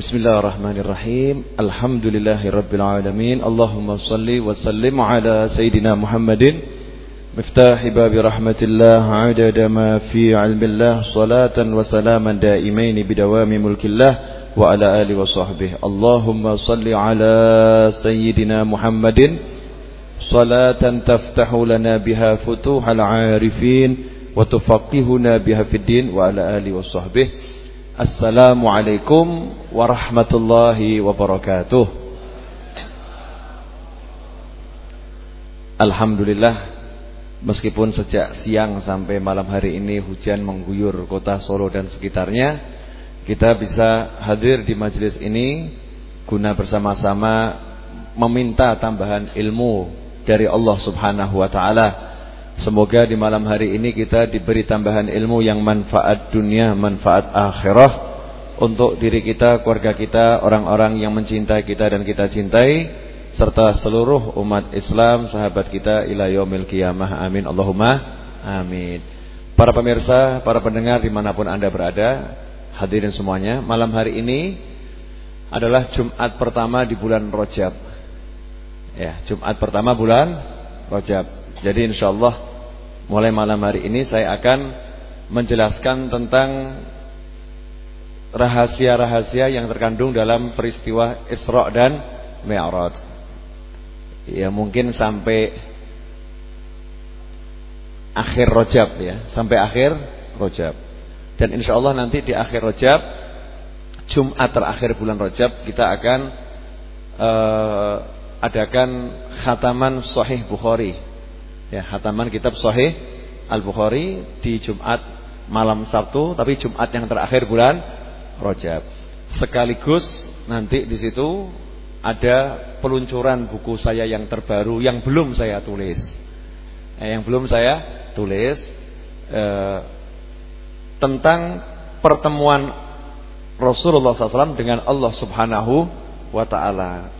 Bismillahirrahmanirrahim. Alhamdulillahirabbil alamin. Allahumma shalli wa sallim ala sayidina Muhammadin مفتاح باب رحمة الله عدد ما في علم الله صلاة وسلاما دائمين بدوام ملك الله وعلى آله وصحبه اللهم صل على سيدنا محمد صلاة تفتح لنا بها فتوح العارفين وتفقهنا بها في الدين وعلى آله وصحبه Assalamualaikum warahmatullahi wabarakatuh. Alhamdulillah Meskipun sejak siang sampai malam hari ini hujan mengguyur kota Solo dan sekitarnya Kita bisa hadir di majelis ini Guna bersama-sama meminta tambahan ilmu dari Allah subhanahu wa ta'ala. Semoga di malam hari ini kita diberi tambahan ilmu yang manfaat dunia, manfaat akhirah untuk diri kita, keluarga kita, orang-orang yang mencintai kita dan kita cintai serta seluruh umat Islam sahabat kita ila yaumil qiyamah amin. Allahumma amin. Para pemirsa para pendengar di mana pun anda berada hadirin semuanya malam hari ini adalah Jumat pertama di bulan Rojab ya Jumat pertama bulan Rojab jadi insya Allah mulai malam hari ini saya akan menjelaskan tentang rahasia-rahasia yang terkandung dalam peristiwa Isra dan Mi'raj ya mungkin sampai akhir Rojab ya, sampai akhir Rojab. Dan insya Allah nanti di akhir Rojab, Jumat terakhir bulan Rojab kita akan uh, adakan khataman Sahih Bukhari. Ya, khataman kitab Sahih Al Bukhari di Jumat malam Sabtu, tapi Jumat yang terakhir bulan Rojab. Sekaligus nanti di situ ada peluncuran buku saya yang terbaru yang belum saya tulis. Eh, yang belum saya tulis eh, tentang pertemuan Rasulullah SAW dengan Allah Subhanahu wa taala.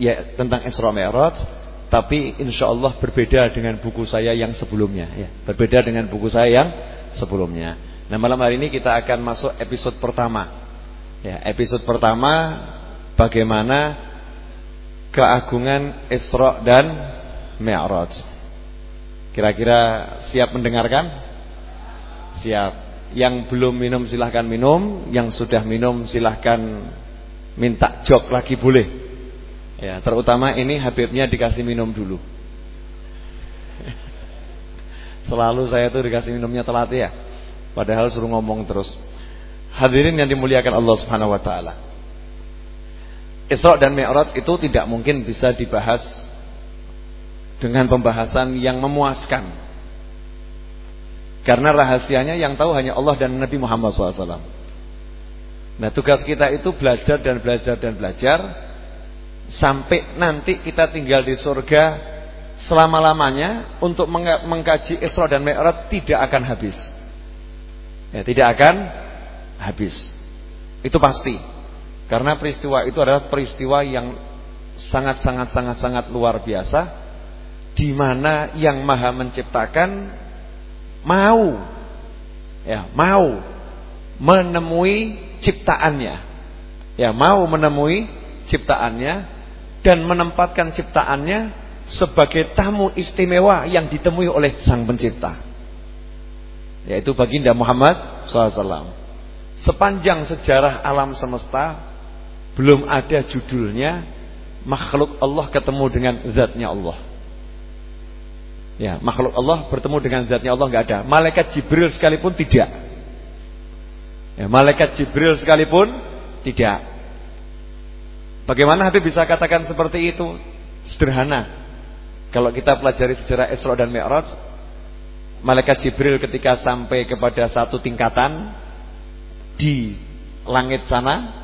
Ya, tentang Isra Mi'raj, tapi insya Allah berbeda dengan buku saya yang sebelumnya ya. Berbeda dengan buku saya yang sebelumnya. Nah, malam hari ini kita akan masuk episode pertama. Ya, episode pertama bagaimana keagungan Isra dan Mi'raj. Kira-kira siap mendengarkan? Siap. Yang belum minum silahkan minum, yang sudah minum silahkan minta jok lagi boleh. Ya, terutama ini Habibnya dikasih minum dulu. Selalu saya tuh dikasih minumnya telat ya. Padahal suruh ngomong terus. Hadirin yang dimuliakan Allah Subhanahu wa taala. Isra dan Mi'raj itu tidak mungkin bisa dibahas dengan pembahasan yang memuaskan. Karena rahasianya yang tahu hanya Allah dan Nabi Muhammad SAW. Nah tugas kita itu belajar dan belajar dan belajar sampai nanti kita tinggal di surga selama-lamanya untuk mengkaji Isra dan Mi'raj tidak akan habis. Ya, tidak akan habis. Itu pasti. Karena peristiwa itu adalah peristiwa yang sangat-sangat-sangat-sangat luar biasa di mana yang Maha menciptakan mau ya, mau menemui ciptaannya. Ya, mau menemui ciptaannya dan menempatkan ciptaannya sebagai tamu istimewa yang ditemui oleh Sang Pencipta. Yaitu baginda Muhammad SAW. Sepanjang sejarah alam semesta belum ada judulnya makhluk Allah ketemu dengan zatnya Allah. Ya, makhluk Allah bertemu dengan zatnya Allah nggak ada. Malaikat Jibril sekalipun tidak. Ya, malaikat Jibril sekalipun tidak. Bagaimana Habib bisa katakan seperti itu? Sederhana. Kalau kita pelajari sejarah Isra dan Mi'raj, malaikat Jibril ketika sampai kepada satu tingkatan di langit sana,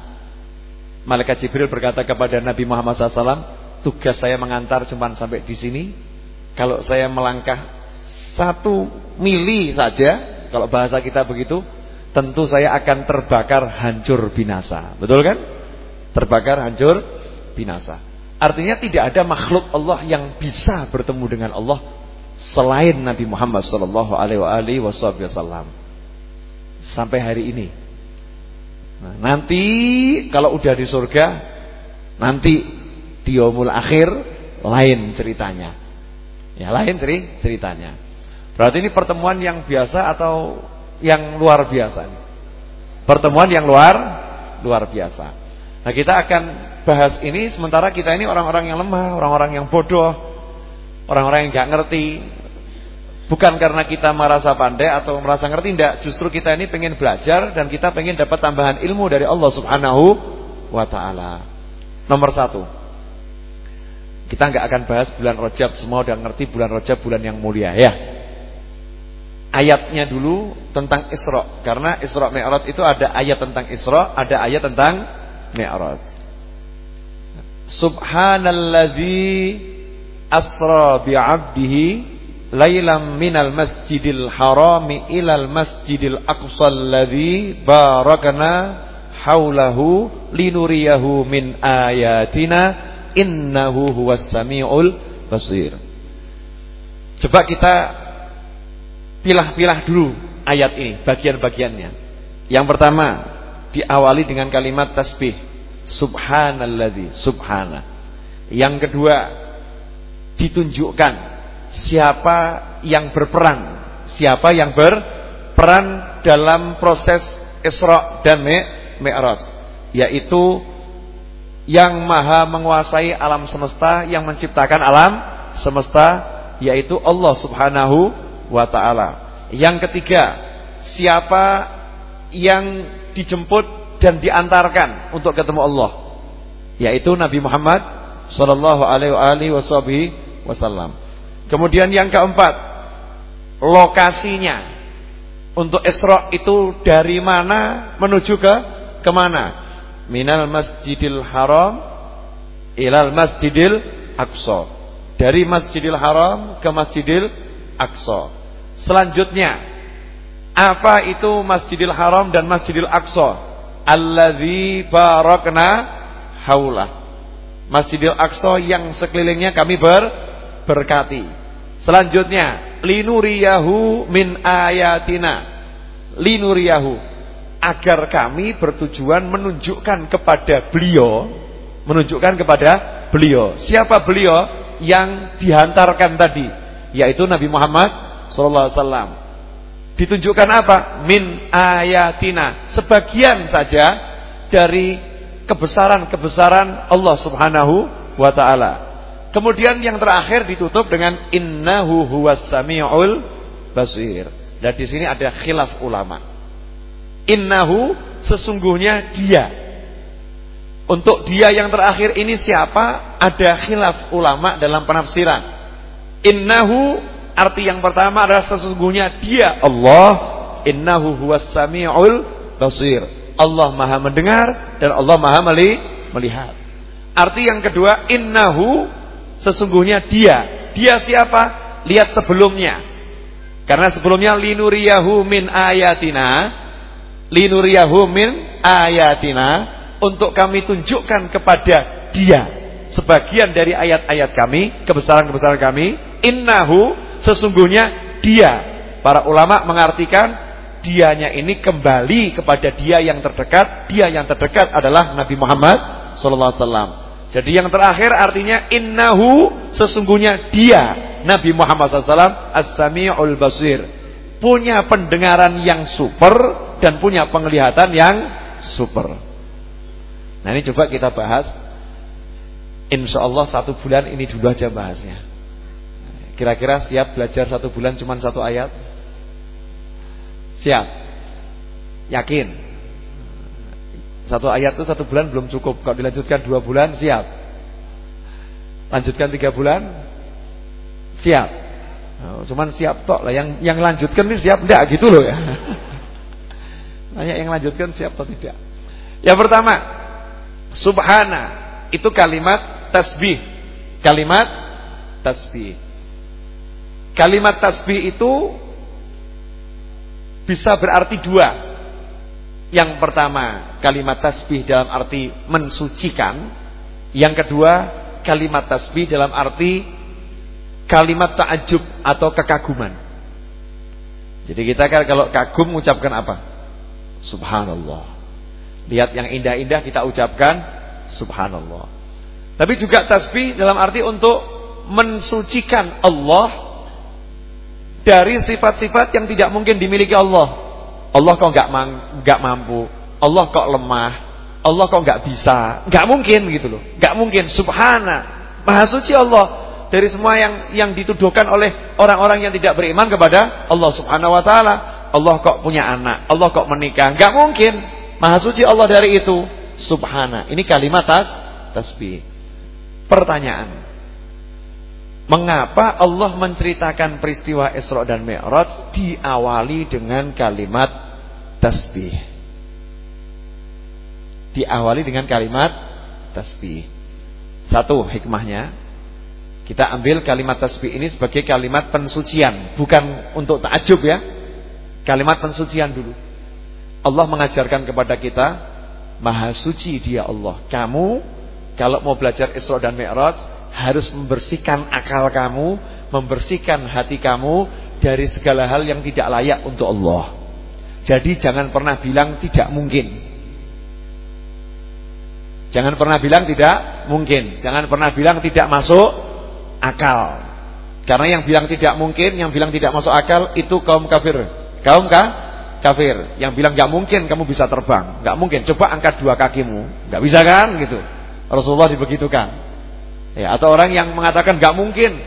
Malaikat Jibril berkata kepada Nabi Muhammad SAW, tugas saya mengantar cuma sampai di sini. Kalau saya melangkah satu mili saja, kalau bahasa kita begitu, tentu saya akan terbakar hancur binasa. Betul kan? Terbakar hancur binasa. Artinya tidak ada makhluk Allah yang bisa bertemu dengan Allah selain Nabi Muhammad SAW. Sampai hari ini. Nah, nanti kalau udah di surga, nanti di yaumul akhir lain ceritanya. Ya, lain ceri ceritanya. Berarti ini pertemuan yang biasa atau yang luar biasa Pertemuan yang luar luar biasa. Nah, kita akan bahas ini sementara kita ini orang-orang yang lemah, orang-orang yang bodoh, orang-orang yang nggak ngerti. Bukan karena kita merasa pandai atau merasa ngerti tidak, justru kita ini pengen belajar dan kita pengen dapat tambahan ilmu dari Allah Subhanahu wa taala. Nomor satu, kita nggak akan bahas bulan Rajab, semua udah ngerti bulan Rajab bulan yang mulia ya. Ayatnya dulu tentang Isra, karena Isra Mi'raj itu ada ayat tentang Isra, ada ayat tentang Mi'raj. Subhanalladzi asra bi'abdihi lailam minal masjidil harami ilal masjidil aqsa alladhi barakna haulahu linuriyahu min ayatina innahu huwas samiul basir. Coba kita pilah-pilah dulu ayat ini, bagian-bagiannya. Yang pertama, diawali dengan kalimat tasbih. Subhanalladzi, subhana. Yang kedua, ditunjukkan siapa yang berperan, siapa yang berperan dalam proses Isra dan Mi'raj, yaitu yang maha menguasai alam semesta, yang menciptakan alam semesta, yaitu Allah Subhanahu wa taala. Yang ketiga, siapa yang dijemput dan diantarkan untuk ketemu Allah, yaitu Nabi Muhammad sallallahu alaihi wasallam. Kemudian yang keempat, lokasinya. Untuk Isra itu dari mana menuju ke ke mana? Minal Masjidil Haram ilal Masjidil Aqsa. Dari Masjidil Haram ke Masjidil Aqsa. Selanjutnya, apa itu Masjidil Haram dan Masjidil Aqsa? Alladzi barakna haulah. Masjidil Aqsa yang sekelilingnya kami ber berkati. Selanjutnya, linuriyahu min ayatina. Linuriyahu agar kami bertujuan menunjukkan kepada beliau, menunjukkan kepada beliau. Siapa beliau yang dihantarkan tadi? Yaitu Nabi Muhammad sallallahu alaihi wasallam. Ditunjukkan apa? Min ayatina. Sebagian saja dari kebesaran-kebesaran Allah Subhanahu wa taala. Kemudian yang terakhir ditutup dengan innahu huwas samiul basir. Dan di sini ada khilaf ulama. Innahu sesungguhnya dia. Untuk dia yang terakhir ini siapa? Ada khilaf ulama dalam penafsiran. Innahu arti yang pertama adalah sesungguhnya dia Allah. Innahu huwas samiul basir. Allah Maha mendengar dan Allah Maha melihat. Arti yang kedua innahu Sesungguhnya dia. Dia siapa? Lihat sebelumnya. Karena sebelumnya linuriyahu min ayatina. Linuriyahu min ayatina. Untuk kami tunjukkan kepada dia. Sebagian dari ayat-ayat kami. Kebesaran-kebesaran kami. Innahu sesungguhnya dia. Para ulama mengartikan. Dianya ini kembali kepada dia yang terdekat. Dia yang terdekat adalah Nabi Muhammad Sallallahu Alaihi Wasallam. Jadi yang terakhir artinya innahu sesungguhnya dia Nabi Muhammad SAW as-sami'ul basir punya pendengaran yang super dan punya penglihatan yang super. Nah ini coba kita bahas. Insya Allah satu bulan ini dulu aja bahasnya. Kira-kira siap belajar satu bulan cuma satu ayat? Siap? Yakin? Satu ayat itu satu bulan belum cukup. Kalau dilanjutkan dua bulan siap. Lanjutkan tiga bulan siap. Oh, cuman siap tok lah. Yang yang lanjutkan ini siap enggak gitu loh ya. Nanya yang lanjutkan siap atau tidak. Yang pertama, subhana itu kalimat tasbih. Kalimat tasbih. Kalimat tasbih itu bisa berarti dua. Yang pertama, kalimat tasbih dalam arti mensucikan. Yang kedua, kalimat tasbih dalam arti kalimat takjub atau kekaguman. Jadi kita kan kalau kagum mengucapkan apa? Subhanallah. Lihat yang indah-indah kita ucapkan subhanallah. Tapi juga tasbih dalam arti untuk mensucikan Allah dari sifat-sifat yang tidak mungkin dimiliki Allah. Allah kok nggak nggak mampu, Allah kok lemah, Allah kok nggak bisa, nggak mungkin gitu loh, nggak mungkin. Subhana, maha suci Allah dari semua yang yang dituduhkan oleh orang-orang yang tidak beriman kepada Allah Subhanahu Wa Taala. Allah kok punya anak, Allah kok menikah, nggak mungkin. Maha suci Allah dari itu. Subhana, ini kalimat tas tasbih. Pertanyaan, Mengapa Allah menceritakan peristiwa Isra dan Mi'raj diawali dengan kalimat tasbih? Diawali dengan kalimat tasbih. Satu hikmahnya, kita ambil kalimat tasbih ini sebagai kalimat pensucian, bukan untuk takjub ya. Kalimat pensucian dulu. Allah mengajarkan kepada kita, Maha suci dia Allah. Kamu kalau mau belajar Isra dan Mi'raj harus membersihkan akal kamu, membersihkan hati kamu dari segala hal yang tidak layak untuk Allah. Jadi jangan pernah bilang tidak mungkin. Jangan pernah bilang tidak mungkin. Jangan pernah bilang tidak masuk akal. Karena yang bilang tidak mungkin, yang bilang tidak masuk akal itu kaum kafir. Kaum kah? kafir. Yang bilang nggak mungkin kamu bisa terbang, nggak mungkin. Coba angkat dua kakimu, nggak bisa kan? Gitu. Rasulullah dibegitukan. Ya, atau orang yang mengatakan nggak mungkin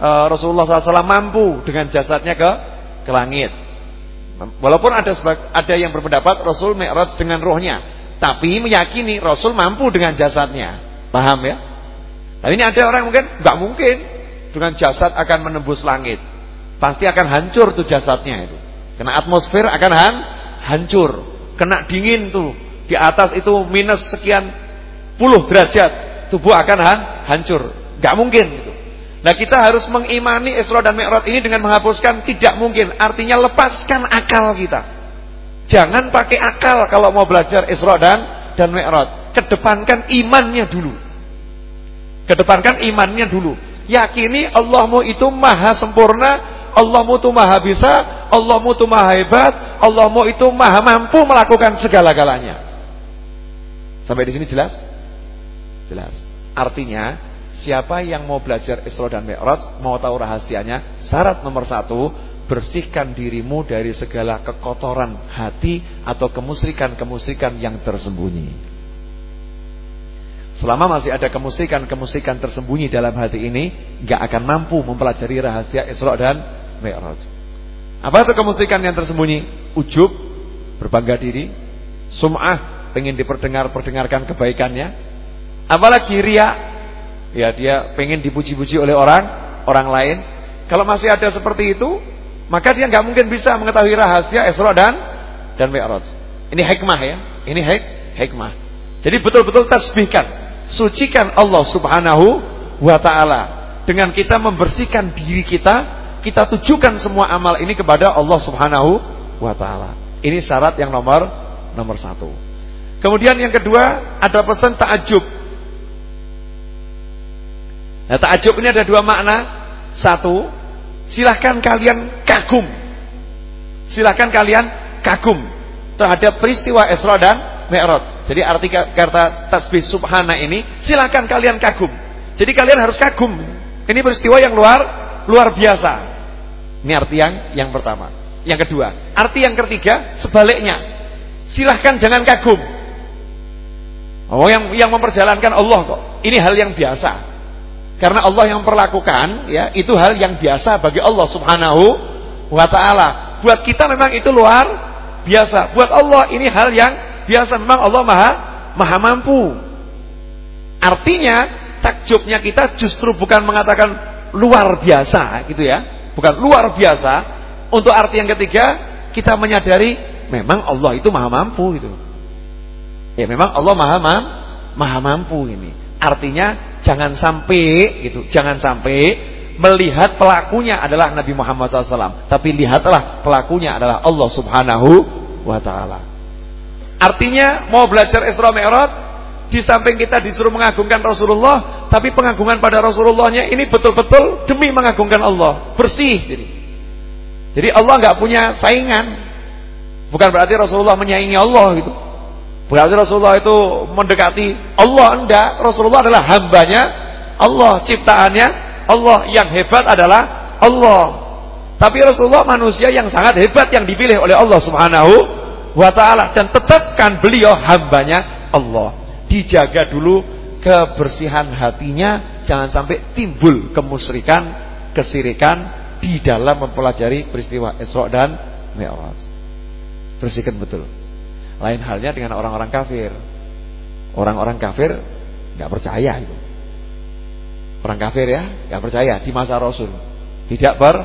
uh, Rasulullah SAW mampu dengan jasadnya ke ke langit. Walaupun ada ada yang berpendapat Rasul Mi'raj dengan rohnya, tapi meyakini Rasul mampu dengan jasadnya. Paham ya? Tapi ini ada orang mungkin nggak mungkin dengan jasad akan menembus langit. Pasti akan hancur tuh jasadnya itu. Kena atmosfer akan han, hancur. Kena dingin tuh. Di atas itu minus sekian puluh derajat tubuh akan han, hancur. Gak mungkin gitu. Nah kita harus mengimani Isra dan Mi'raj ini dengan menghapuskan tidak mungkin. Artinya lepaskan akal kita. Jangan pakai akal kalau mau belajar Isra dan dan Mi'raj. Kedepankan imannya dulu. Kedepankan imannya dulu. Yakini Allahmu itu maha sempurna, Allahmu itu maha bisa, Allahmu itu maha hebat, Allahmu itu maha mampu melakukan segala-galanya. Sampai di sini jelas? Jelas. Artinya, siapa yang mau belajar Isra dan Mi'raj, mau tahu rahasianya, syarat nomor satu, bersihkan dirimu dari segala kekotoran hati atau kemusyrikan-kemusyrikan yang tersembunyi. Selama masih ada kemusyrikan-kemusyrikan tersembunyi dalam hati ini, gak akan mampu mempelajari rahasia Isra dan Mi'raj. Apa itu kemusyrikan yang tersembunyi? Ujub, berbangga diri, sum'ah, pengen diperdengar-perdengarkan kebaikannya, Apalagi ria, ya dia pengen dipuji-puji oleh orang, orang lain. Kalau masih ada seperti itu, maka dia nggak mungkin bisa mengetahui rahasia Isra dan dan Mi'raj. Ini hikmah ya, ini hik, hikmah. Jadi betul-betul tasbihkan, sucikan Allah Subhanahu wa taala dengan kita membersihkan diri kita, kita tujukan semua amal ini kepada Allah Subhanahu wa taala. Ini syarat yang nomor nomor satu. Kemudian yang kedua ada pesan takjub. Nah, takjub ini ada dua makna. Satu, silahkan kalian kagum. Silahkan kalian kagum terhadap peristiwa Isra dan Mi'raj. Jadi arti kata tasbih subhana ini, silahkan kalian kagum. Jadi kalian harus kagum. Ini peristiwa yang luar luar biasa. Ini arti yang yang pertama. Yang kedua, arti yang ketiga sebaliknya. Silahkan jangan kagum. Oh yang yang memperjalankan Allah kok. Ini hal yang biasa. Karena Allah yang perlakukan ya itu hal yang biasa bagi Allah Subhanahu wa taala. Buat kita memang itu luar biasa. Buat Allah ini hal yang biasa. Memang Allah Maha Maha mampu. Artinya takjubnya kita justru bukan mengatakan luar biasa gitu ya. Bukan luar biasa. Untuk arti yang ketiga kita menyadari memang Allah itu Maha mampu gitu. Ya memang Allah Maha Maha mampu ini. Artinya jangan sampai gitu, jangan sampai melihat pelakunya adalah Nabi Muhammad SAW, tapi lihatlah pelakunya adalah Allah Subhanahu wa taala. Artinya mau belajar Isra Mi'raj di samping kita disuruh mengagungkan Rasulullah, tapi pengagungan pada Rasulullahnya ini betul-betul demi mengagungkan Allah, bersih jadi. Jadi Allah nggak punya saingan. Bukan berarti Rasulullah menyaingi Allah gitu. Berarti Rasulullah itu mendekati Allah enggak. Rasulullah adalah hambanya Allah, ciptaannya Allah. Yang hebat adalah Allah. Tapi Rasulullah manusia yang sangat hebat yang dipilih oleh Allah Subhanahu wa taala dan tetapkan beliau hambanya Allah. Dijaga dulu kebersihan hatinya, jangan sampai timbul kemusyrikan, kesirikan di dalam mempelajari peristiwa Isra dan Mi'raj. Bersihkan betul. Lain halnya dengan orang-orang kafir. Orang-orang kafir nggak percaya itu. Orang kafir ya, nggak percaya di masa Rasul. Tidak ber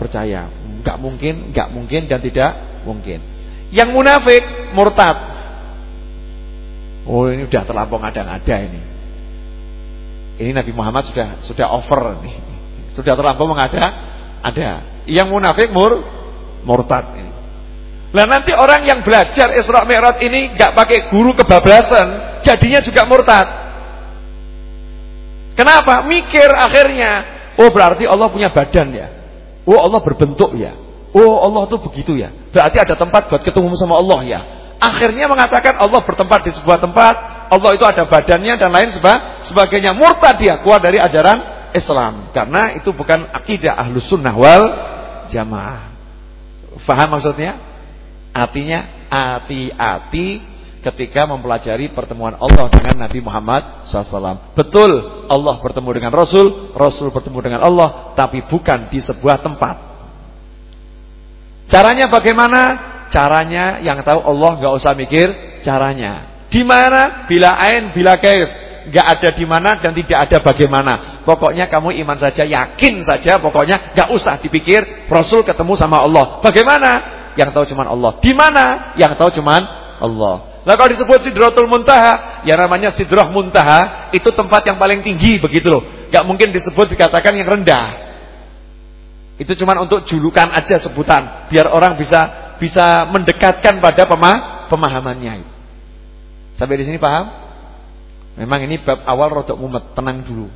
percaya. nggak mungkin, nggak mungkin dan tidak mungkin. Yang munafik murtad. Oh, ini udah terlampau ngada-ngada ini. Ini Nabi Muhammad sudah sudah over nih. Sudah terlampau mengada ada. Yang munafik mur murtad ini. Nah nanti orang yang belajar Isra Mi'raj ini nggak pakai guru kebablasan, jadinya juga murtad. Kenapa? Mikir akhirnya, oh berarti Allah punya badan ya. Oh Allah berbentuk ya. Oh Allah tuh begitu ya. Berarti ada tempat buat ketemu sama Allah ya. Akhirnya mengatakan Allah bertempat di sebuah tempat, Allah itu ada badannya dan lain sebagainya. Murtad dia keluar dari ajaran Islam karena itu bukan akidah ahlus sunnah wal jamaah. Faham maksudnya? Artinya hati-hati ketika mempelajari pertemuan Allah dengan Nabi Muhammad SAW. Betul, Allah bertemu dengan Rasul, Rasul bertemu dengan Allah, tapi bukan di sebuah tempat. Caranya bagaimana? Caranya yang tahu Allah nggak usah mikir caranya. Di mana? Bila ain, bila kaif. Nggak ada di mana dan tidak ada bagaimana. Pokoknya kamu iman saja, yakin saja. Pokoknya nggak usah dipikir. Rasul ketemu sama Allah. Bagaimana? Yang tahu cuman Allah. Di mana? Yang tahu cuman Allah. Nah kalau disebut Sidratul Muntaha, ya namanya Sidrah Muntaha, itu tempat yang paling tinggi begitu loh. Gak mungkin disebut dikatakan yang rendah. Itu cuma untuk julukan aja sebutan, biar orang bisa bisa mendekatkan pada pemah, pemahamannya itu. Sampai di sini paham? Memang ini bab awal rodok mumet, tenang dulu.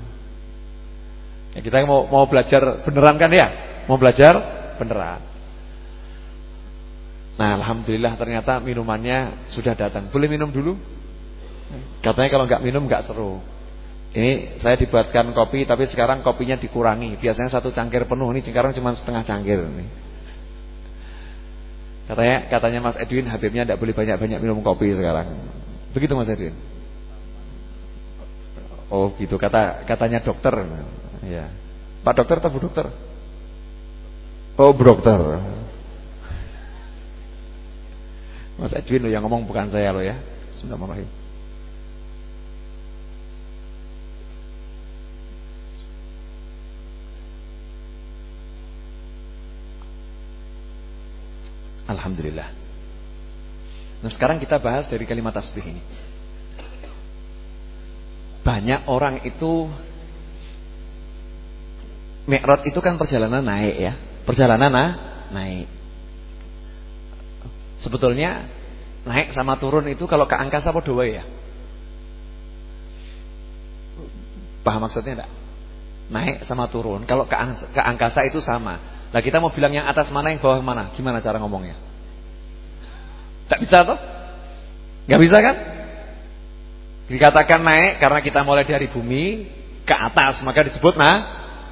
Ya, kita mau mau belajar beneran kan ya? Mau belajar beneran. Nah, alhamdulillah ternyata minumannya sudah datang. Boleh minum dulu? Katanya kalau nggak minum nggak seru. Ini saya dibuatkan kopi, tapi sekarang kopinya dikurangi. Biasanya satu cangkir penuh, ini sekarang cuma setengah cangkir. Ini. Katanya, katanya Mas Edwin, Habibnya tidak boleh banyak-banyak minum kopi sekarang. Begitu Mas Edwin? Oh gitu, kata katanya dokter. Ya. Pak dokter atau Bu dokter? Oh Bu dokter. Mas Edwin yang ngomong bukan saya loh ya. Bismillahirrahmanirrahim. Alhamdulillah. Nah sekarang kita bahas dari kalimat tasbih ini. Banyak orang itu Mi'raj itu kan perjalanan naik ya. Perjalanan nah, naik. Sebetulnya naik sama turun itu kalau ke angkasa dua ya? Paham maksudnya enggak? Naik sama turun. Kalau ke, ke angkasa itu sama. Nah kita mau bilang yang atas mana yang bawah mana? Gimana cara ngomongnya? Tak bisa toh? Gak bisa kan? Dikatakan naik karena kita mulai dari bumi ke atas maka disebut nah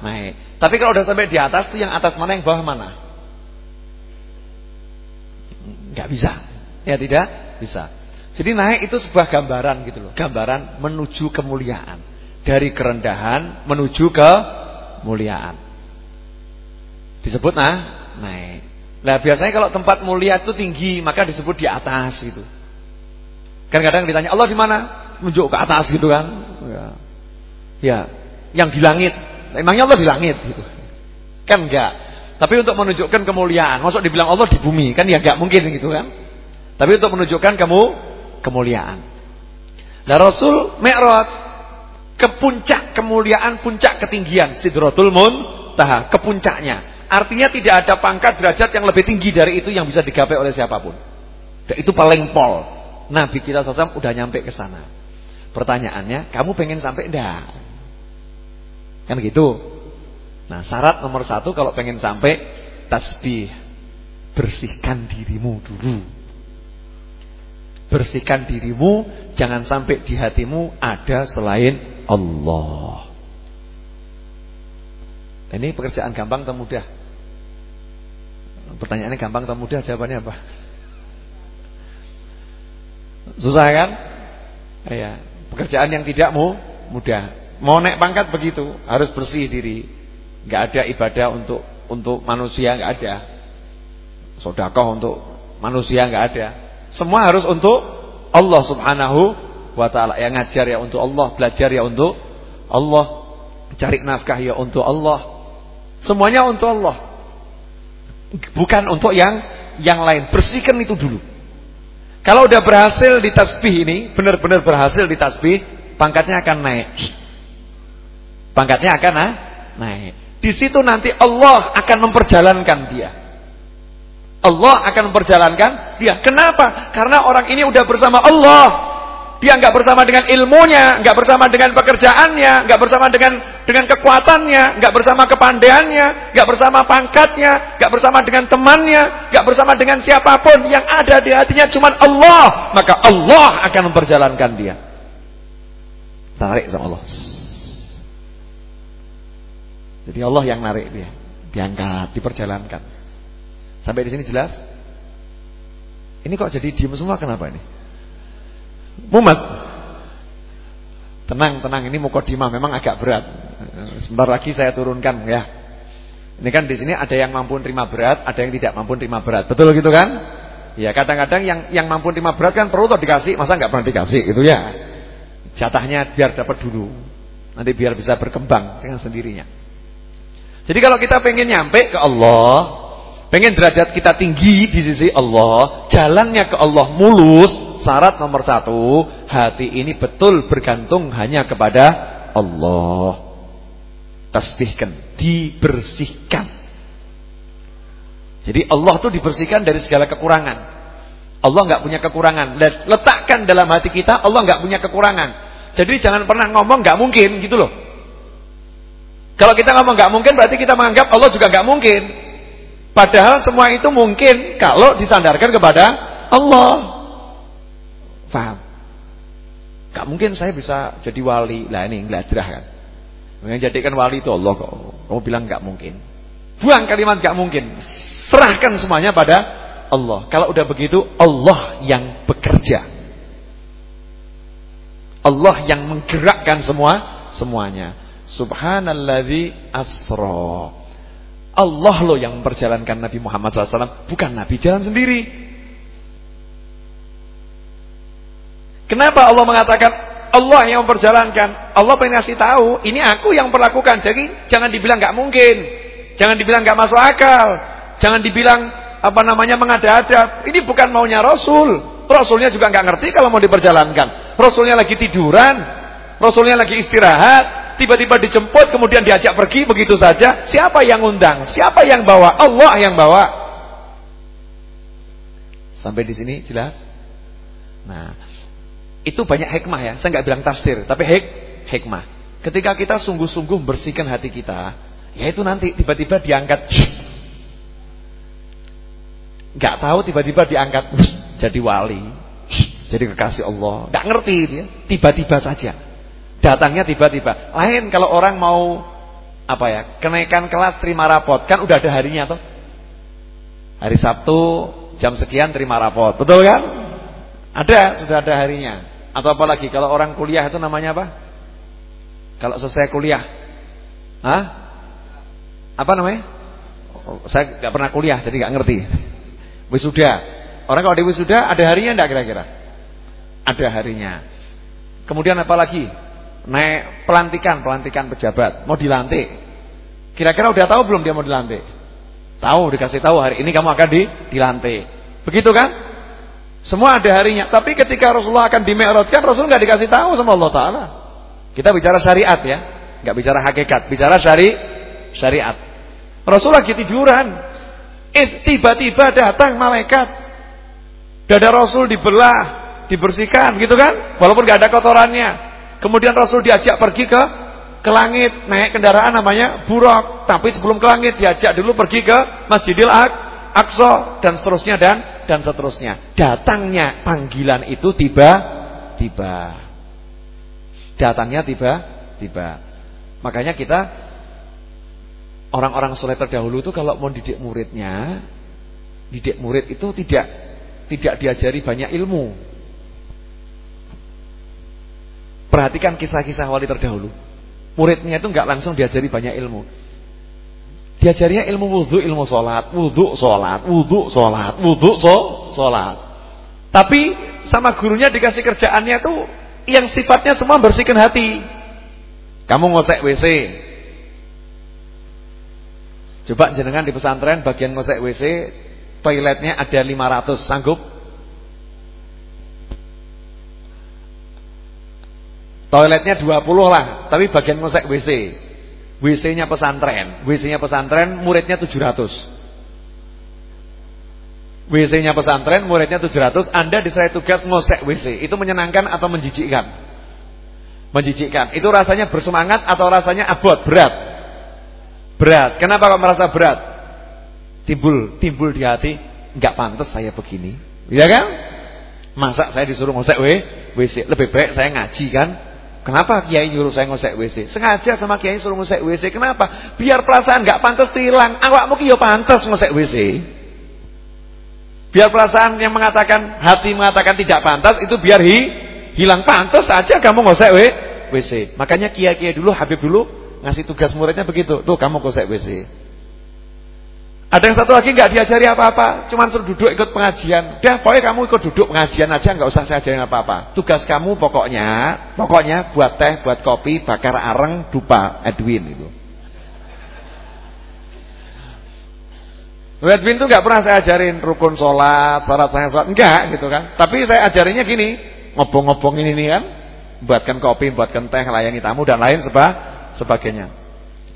naik. Tapi kalau udah sampai di atas tuh yang atas mana yang bawah mana? Nggak bisa. Ya tidak bisa. Jadi naik itu sebuah gambaran gitu loh, gambaran menuju kemuliaan. Dari kerendahan menuju ke muliaan. Disebut nah, naik. Nah, biasanya kalau tempat mulia itu tinggi, maka disebut di atas gitu. Kan kadang ditanya, "Allah di mana?" Menunjuk ke atas gitu kan. Ya. ya, yang di langit. Emangnya Allah di langit gitu. Kan enggak. Tapi untuk menunjukkan kemuliaan, masuk dibilang Allah di bumi, kan ya nggak mungkin gitu kan. Tapi untuk menunjukkan kamu kemuliaan. Nah Rasul Mi'raj ke puncak kemuliaan, puncak ketinggian Sidratul Muntaha, ke puncaknya. Artinya tidak ada pangkat derajat yang lebih tinggi dari itu yang bisa digapai oleh siapa pun. Dan itu paling pol. Nabi kita SAW udah nyampe ke sana. Pertanyaannya, kamu pengen sampai enggak? Kan gitu. Nah syarat nomor satu kalau pengen sampai tasbih Bersihkan dirimu dulu Bersihkan dirimu, jangan sampai di hatimu ada selain Allah. Ini pekerjaan gampang atau mudah? Pertanyaannya gampang atau mudah? Jawabannya apa? Susah kan? Ya, pekerjaan yang tidak mu mudah. Mau naik pangkat begitu, harus bersih diri. Gak ada ibadah untuk untuk manusia, gak ada. Sodakoh untuk manusia gak ada. Semua harus untuk Allah Subhanahu wa taala. Yang ngajar ya untuk Allah, belajar ya untuk Allah, cari nafkah ya untuk Allah. Semuanya untuk Allah. Bukan untuk yang yang lain. Bersihkan itu dulu. Kalau udah berhasil di tasbih ini, benar-benar berhasil di tasbih, pangkatnya akan naik. Pangkatnya akan ah, naik. Di situ nanti Allah akan memperjalankan dia. Allah akan memperjalankan dia. Kenapa? Karena orang ini udah bersama Allah. Dia nggak bersama dengan ilmunya, nggak bersama dengan pekerjaannya, nggak bersama dengan dengan kekuatannya, nggak bersama kepandaiannya, nggak bersama pangkatnya, nggak bersama dengan temannya, nggak bersama dengan siapa pun yang ada di hatinya cuma Allah, maka Allah akan memperjalankan dia. Tarik sama Allah. Jadi Allah yang narik dia, diangkat, diperjalankan. Sampai di sini jelas? Ini kok jadi diem semua kenapa ini? Mumet. Tenang, tenang. Ini mukodimah memang agak berat. Sebentar lagi saya turunkan ya. Ini kan di sini ada yang mampu terima berat, ada yang tidak mampu terima berat. Betul gitu kan? Ya kadang-kadang yang yang mampu terima berat kan perlu tuh dikasih, masa nggak pernah dikasih gitu ya. Jatahnya biar dapat dulu. Nanti biar bisa berkembang dengan sendirinya. Jadi kalau kita pengen nyampe ke Allah, pengen derajat kita tinggi di sisi Allah, jalannya ke Allah mulus, Syarat nomor satu, hati ini betul bergantung hanya kepada Allah. Tasbihkan, dibersihkan. Jadi Allah itu dibersihkan dari segala kekurangan. Allah nggak punya kekurangan. Letakkan dalam hati kita, Allah nggak punya kekurangan. Jadi jangan pernah ngomong nggak mungkin, gitu loh. Kalau kita ngomong nggak mungkin, berarti kita menganggap Allah juga nggak mungkin. Padahal semua itu mungkin kalau disandarkan kepada Allah. Faham? Gak mungkin saya bisa jadi wali. Lah ini ngeladrah kan. Yang jadikan wali itu Allah kok. Kamu bilang gak mungkin. Buang kalimat gak mungkin. Serahkan semuanya pada Allah. Kalau udah begitu Allah yang bekerja. Allah yang menggerakkan semua semuanya. Subhanalladzi asra. Allah loh yang memperjalankan Nabi Muhammad SAW, bukan Nabi jalan sendiri. Kenapa Allah mengatakan Allah yang memperjalankan? Allah pengen ngasih tahu, ini aku yang perlakukan. Jadi jangan dibilang nggak mungkin. Jangan dibilang nggak masuk akal. Jangan dibilang apa namanya mengada-ada. Ini bukan maunya Rasul. Rasulnya juga nggak ngerti kalau mau diperjalankan. Rasulnya lagi tiduran, Rasulnya lagi istirahat, tiba-tiba dijemput kemudian diajak pergi begitu saja. Siapa yang undang? Siapa yang bawa? Allah yang bawa. Sampai di sini jelas? Nah, itu banyak hikmah ya. Saya nggak bilang tafsir, tapi hik hikmah. Ketika kita sungguh-sungguh bersihkan hati kita, ya itu nanti tiba-tiba diangkat. Nggak tahu tiba-tiba diangkat jadi wali, jadi kekasih Allah. Nggak ngerti dia, tiba-tiba saja. Datangnya tiba-tiba. Lain kalau orang mau apa ya, kenaikan kelas terima rapot, kan udah ada harinya tuh. Hari Sabtu jam sekian terima rapot, betul kan? Ada, sudah ada harinya. Atau apalagi kalau orang kuliah itu namanya apa? Kalau selesai kuliah. Hah? Apa namanya? Oh, saya nggak pernah kuliah jadi nggak ngerti. Wisuda. Orang kalau di wisuda ada harinya enggak kira-kira? Ada harinya. Kemudian apa lagi? Naik pelantikan, pelantikan pejabat, mau dilantik. Kira-kira udah tahu belum dia mau dilantik? Tahu, dikasih tahu hari ini kamu akan di dilantik. Begitu kan? Semua ada harinya. Tapi ketika Rasulullah akan dimi'rajkan, Rasul nggak dikasih tahu sama Allah Taala. Kita bicara syariat ya, nggak bicara hakikat, bicara syari syariat. Rasul lagi tiduran, eh tiba-tiba datang malaikat. Dada Rasul dibelah, dibersihkan, gitu kan? Walaupun nggak ada kotorannya. Kemudian Rasul diajak pergi ke ke langit, naik kendaraan namanya buruk. Tapi sebelum ke langit diajak dulu pergi ke Masjidil Aqsa dan seterusnya dan dan seterusnya. Datangnya panggilan itu tiba-tiba. Datangnya tiba-tiba. Makanya kita orang-orang soleh terdahulu itu kalau mau didik muridnya, didik murid itu tidak tidak diajari banyak ilmu. Perhatikan kisah-kisah wali terdahulu. Muridnya itu nggak langsung diajari banyak ilmu. Diajarinya ilmu wudhu, ilmu sholat, wudhu, sholat, wudhu, sholat, wudhu, sholat. Tapi sama gurunya dikasih kerjaannya tuh yang sifatnya semua bersihkan hati. Kamu ngosek WC. Coba jenengan di pesantren bagian ngosek WC, toiletnya ada 500, sanggup? Toiletnya 20 lah, tapi bagian ngosek WC. WC-nya pesantren, WC-nya pesantren muridnya 700. WC-nya pesantren muridnya 700, Anda diserai tugas ngosek WC. Itu menyenangkan atau menjijikkan? Menjijikkan. Itu rasanya bersemangat atau rasanya abot, berat? Berat. Kenapa kok merasa berat? Timbul timbul di hati, enggak pantas saya begini. Iya kan? Masa saya disuruh ngosek WC? Lebih baik saya ngaji kan? Kenapa kiai nyuruh saya ngosek WC? Sengaja sama kiai suruh ngosek WC. Kenapa? Biar perasaan nggak pantas hilang. Awakmu ki yo pantas ngosek WC. Biar perasaan yang mengatakan hati mengatakan tidak pantas itu biar hi, hilang pantas saja kamu ngosek WC. Makanya kiai-kiai dulu Habib dulu ngasih tugas muridnya begitu. Tuh kamu ngosek WC. Ada yang satu lagi nggak diajari apa-apa, cuma suruh duduk ikut pengajian. Dah, pokoknya kamu ikut duduk pengajian aja, nggak usah saya ajarin apa-apa. Tugas kamu pokoknya, pokoknya buat teh, buat kopi, bakar areng, dupa, Edwin itu. Edwin itu nggak pernah saya ajarin rukun sholat, syarat saya sholat, enggak gitu kan. Tapi saya ajarinnya gini, ngobong-ngobong ini nih kan, buatkan kopi, buatkan teh, layani tamu dan lain seba, sebagainya.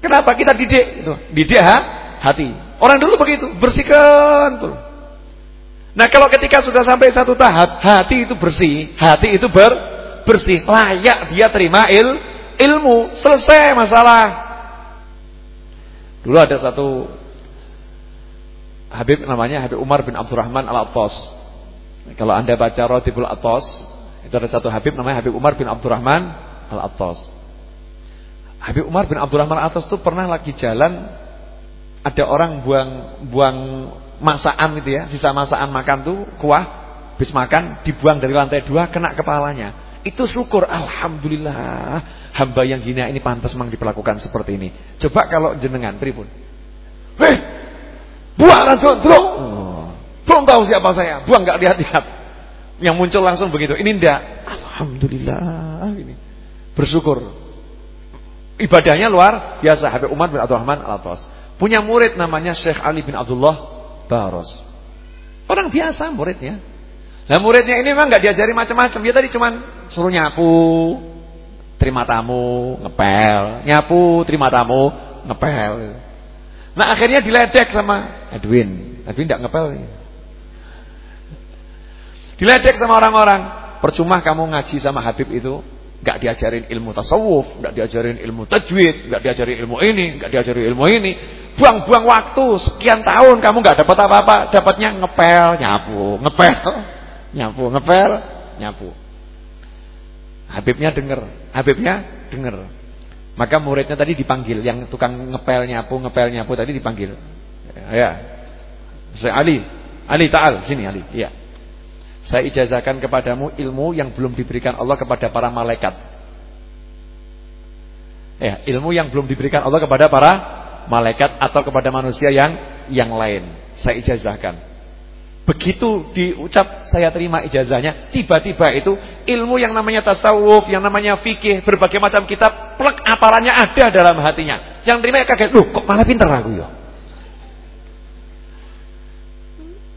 Kenapa kita didik? Itu didik ha? hati. Orang dulu begitu, bersihkan tuh. Nah kalau ketika sudah sampai satu tahap, hati itu bersih, hati itu ber, bersih, layak dia terima il, ilmu, selesai masalah. Dulu ada satu Habib namanya Habib Umar bin Abdurrahman Al-Attas. Kalau anda baca Rotibul Attas, itu ada satu Habib namanya Habib Umar bin Abdurrahman Al-Attas. Habib Umar bin Abdurrahman Al-Attas itu pernah lagi jalan ada orang buang buang masakan gitu ya, sisa masakan makan tuh kuah, habis makan dibuang dari lantai dua kena kepalanya. Itu syukur, alhamdulillah hamba yang gini ini pantas memang diperlakukan seperti ini. Coba kalau jenengan pripun? Eh, buang langsung terus. Oh, belum tahu siapa saya, buang nggak lihat-lihat. Yang muncul langsung begitu. Ini ndak. Alhamdulillah ini. Bersyukur. Ibadahnya luar biasa. Habib Umar bin Abdurrahman Al-Atas. Punya murid namanya Syekh Ali bin Abdullah Baros. Orang biasa muridnya. Nah muridnya ini memang nggak diajari macam-macam. Dia tadi cuman suruh nyapu, terima tamu, ngepel, nyapu, terima tamu, ngepel. Nah akhirnya diledek sama Edwin. Edwin tidak ngepel. Diledek sama orang-orang. Percuma kamu ngaji sama Habib itu Gak diajarin ilmu tasawuf, gak diajarin ilmu tajwid, gak diajarin ilmu ini, gak diajarin ilmu ini. Buang-buang waktu sekian tahun kamu gak dapat apa-apa, dapatnya ngepel, nyapu, ngepel, nyapu, ngepel, nyapu. Habibnya denger, Habibnya denger. Maka muridnya tadi dipanggil, yang tukang ngepel nyapu, ngepel nyapu tadi dipanggil. Ya. Saya Ali, Ali Taal, sini Ali. Iya. Saya ijazahkan kepadamu ilmu yang belum diberikan Allah kepada para malaikat. Ya, ilmu yang belum diberikan Allah kepada para malaikat atau kepada manusia yang yang lain. Saya ijazahkan. Begitu diucap saya terima ijazahnya, tiba-tiba itu ilmu yang namanya tasawuf, yang namanya fikih, berbagai macam kitab, plek aparannya ada dalam hatinya. Yang terima ya kaget, loh kok malah pintar aku ya.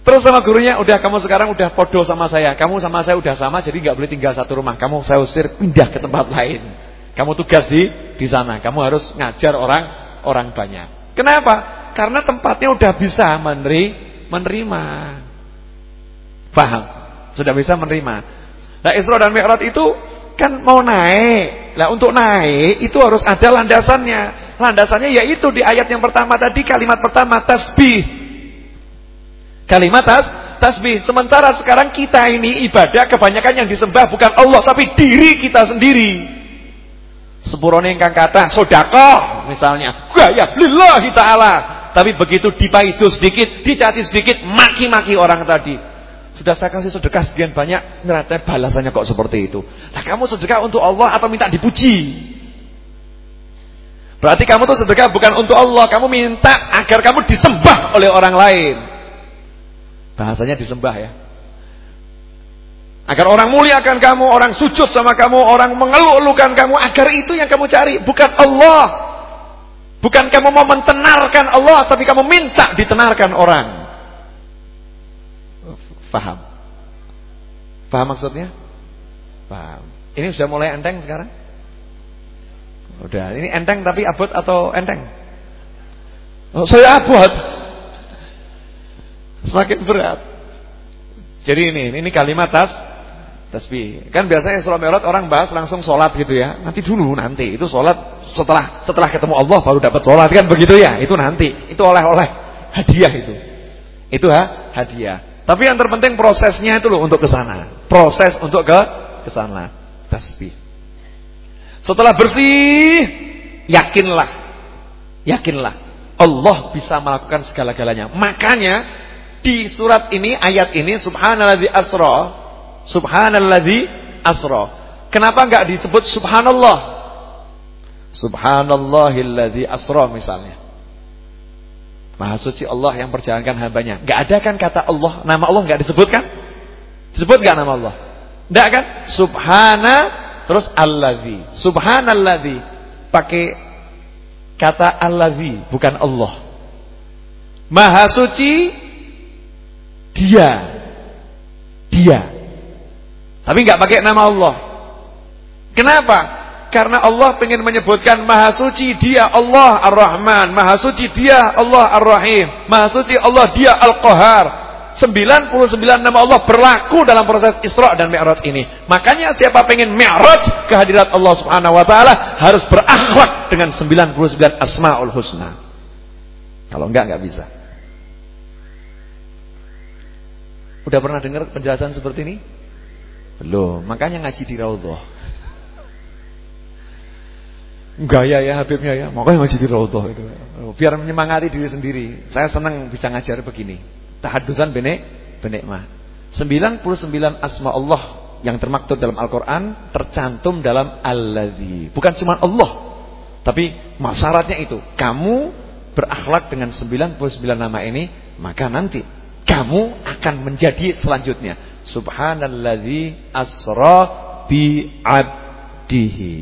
Terus sama gurunya, udah kamu sekarang udah podo sama saya. Kamu sama saya udah sama, jadi nggak boleh tinggal satu rumah. Kamu saya usir pindah ke tempat lain. Kamu tugas di di sana. Kamu harus ngajar orang orang banyak. Kenapa? Karena tempatnya udah bisa meneri, menerima. Paham? Sudah bisa menerima. Nah Isra dan Mi'raj itu kan mau naik. Nah untuk naik itu harus ada landasannya. Landasannya yaitu di ayat yang pertama tadi kalimat pertama tasbih. Kalimat tas tasbih. Sementara sekarang kita ini ibadah kebanyakan yang disembah bukan Allah tapi diri kita sendiri. Sepurone ingkang kata sedekah misalnya. Gaya lillahi taala. Tapi begitu dipaidu sedikit, dicaci sedikit, maki-maki orang tadi. Sudah saya kasih sedekah sekian banyak, ternyata balasannya kok seperti itu. Nah, kamu sedekah untuk Allah atau minta dipuji? Berarti kamu tuh sedekah bukan untuk Allah, kamu minta agar kamu disembah oleh orang lain. Bahasanya disembah ya. Agar orang muliakan kamu, orang sujud sama kamu, orang mengeluh-elukan kamu, agar itu yang kamu cari, bukan Allah. Bukan kamu mau mentenarkan Allah, tapi kamu minta ditenarkan orang. Faham? Faham maksudnya? Paham. Ini sudah mulai enteng sekarang? Udah, ini enteng tapi abot atau enteng? Oh, saya abot. Semakin berat. Jadi ini, ini kalimat tas tasbih. Kan biasanya sholat Mi'raj orang bahas langsung sholat gitu ya. Nanti dulu nanti itu sholat setelah setelah ketemu Allah baru dapat sholat kan begitu ya. Itu nanti. Itu oleh-oleh hadiah itu. Itu ha, hadiah. Tapi yang terpenting prosesnya itu loh untuk ke sana. Proses untuk ke ke sana. Tasbih. Setelah bersih, yakinlah. Yakinlah. Allah bisa melakukan segala-galanya. Makanya di surat ini, ayat ini subhanalladzi asra, subhanalladzi asra. Kenapa enggak disebut subhanallah? Subhanallahilladzi asra misalnya. Maha suci Allah yang perjalankan hambanya. Enggak ada kan kata Allah, nama Allah enggak disebutkan? Disebut enggak nama Allah? Enggak kan? Subhana Terus allazi. Subhanallazi. Pakai kata allazi, bukan Allah. Maha suci dia. Dia. Tapi nggak pakai nama Allah. Kenapa? Karena Allah ingin menyebutkan Maha suci dia Allah Ar-Rahman, Maha suci dia Allah Ar-Rahim, Maha suci Allah dia Al-Qahar, 99 nama Allah berlaku dalam proses Isra dan Mi'raj ini. Makanya siapa pengen Mi'raj kehadirat Allah Subhanahu wa taala harus berakhlak dengan 99 Asmaul Husna. Kalau enggak enggak bisa. Udah pernah dengar penjelasan seperti ini? Belum. Makanya ngaji di Raudhah. Gaya ya Habibnya ya. Makanya ngaji di Raudhah itu. Biar menyemangati diri sendiri. Saya senang bisa ngajar begini tahaddusan benek benek mah. 99 asma Allah yang termaktub dalam Al-Qur'an tercantum dalam alladzi. Bukan cuma Allah, tapi syaratnya itu. Kamu berakhlak dengan 99 nama ini, maka nanti kamu akan menjadi selanjutnya. Subhanalladzi asra bi 'abdihi.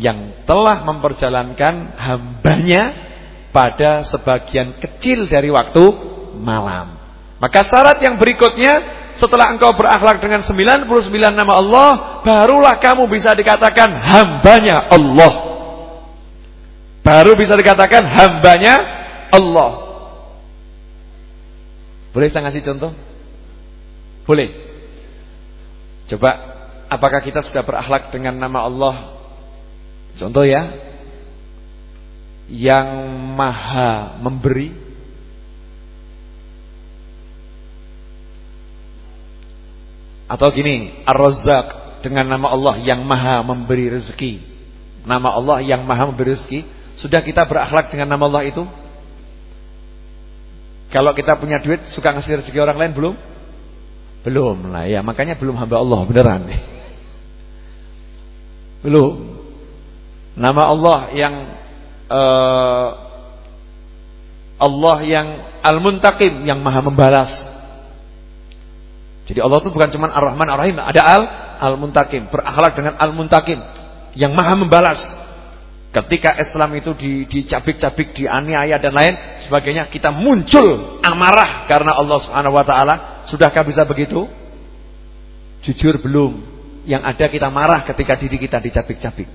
Yang telah memperjalankan hambanya pada sebagian kecil dari waktu malam. Maka syarat yang berikutnya setelah engkau berakhlak dengan 99 nama Allah, barulah kamu bisa dikatakan hambanya Allah. Baru bisa dikatakan hambanya Allah. Boleh saya ngasih contoh? Boleh. Coba, apakah kita sudah berakhlak dengan nama Allah? Contoh ya, yang maha memberi atau gini Ar-Razzaq dengan nama Allah yang maha memberi rezeki nama Allah yang maha memberi rezeki sudah kita berakhlak dengan nama Allah itu kalau kita punya duit suka ngasih rezeki orang lain belum? Belum lah ya. Makanya belum hamba Allah beneran. Belum. Nama Allah yang uh, Allah yang Al-Muntaqim yang Maha membalas. Jadi Allah itu bukan cuma Ar-Rahman Ar-Rahim, ada Al Al-Muntaqim, berakhlak dengan Al-Muntaqim yang Maha membalas. Ketika Islam itu dicabik-cabik, dianiaya dan lain sebagainya, kita muncul amarah karena Allah Subhanahu wa taala. Sudahkah bisa begitu? Jujur belum. Yang ada kita marah ketika diri kita dicabik-cabik.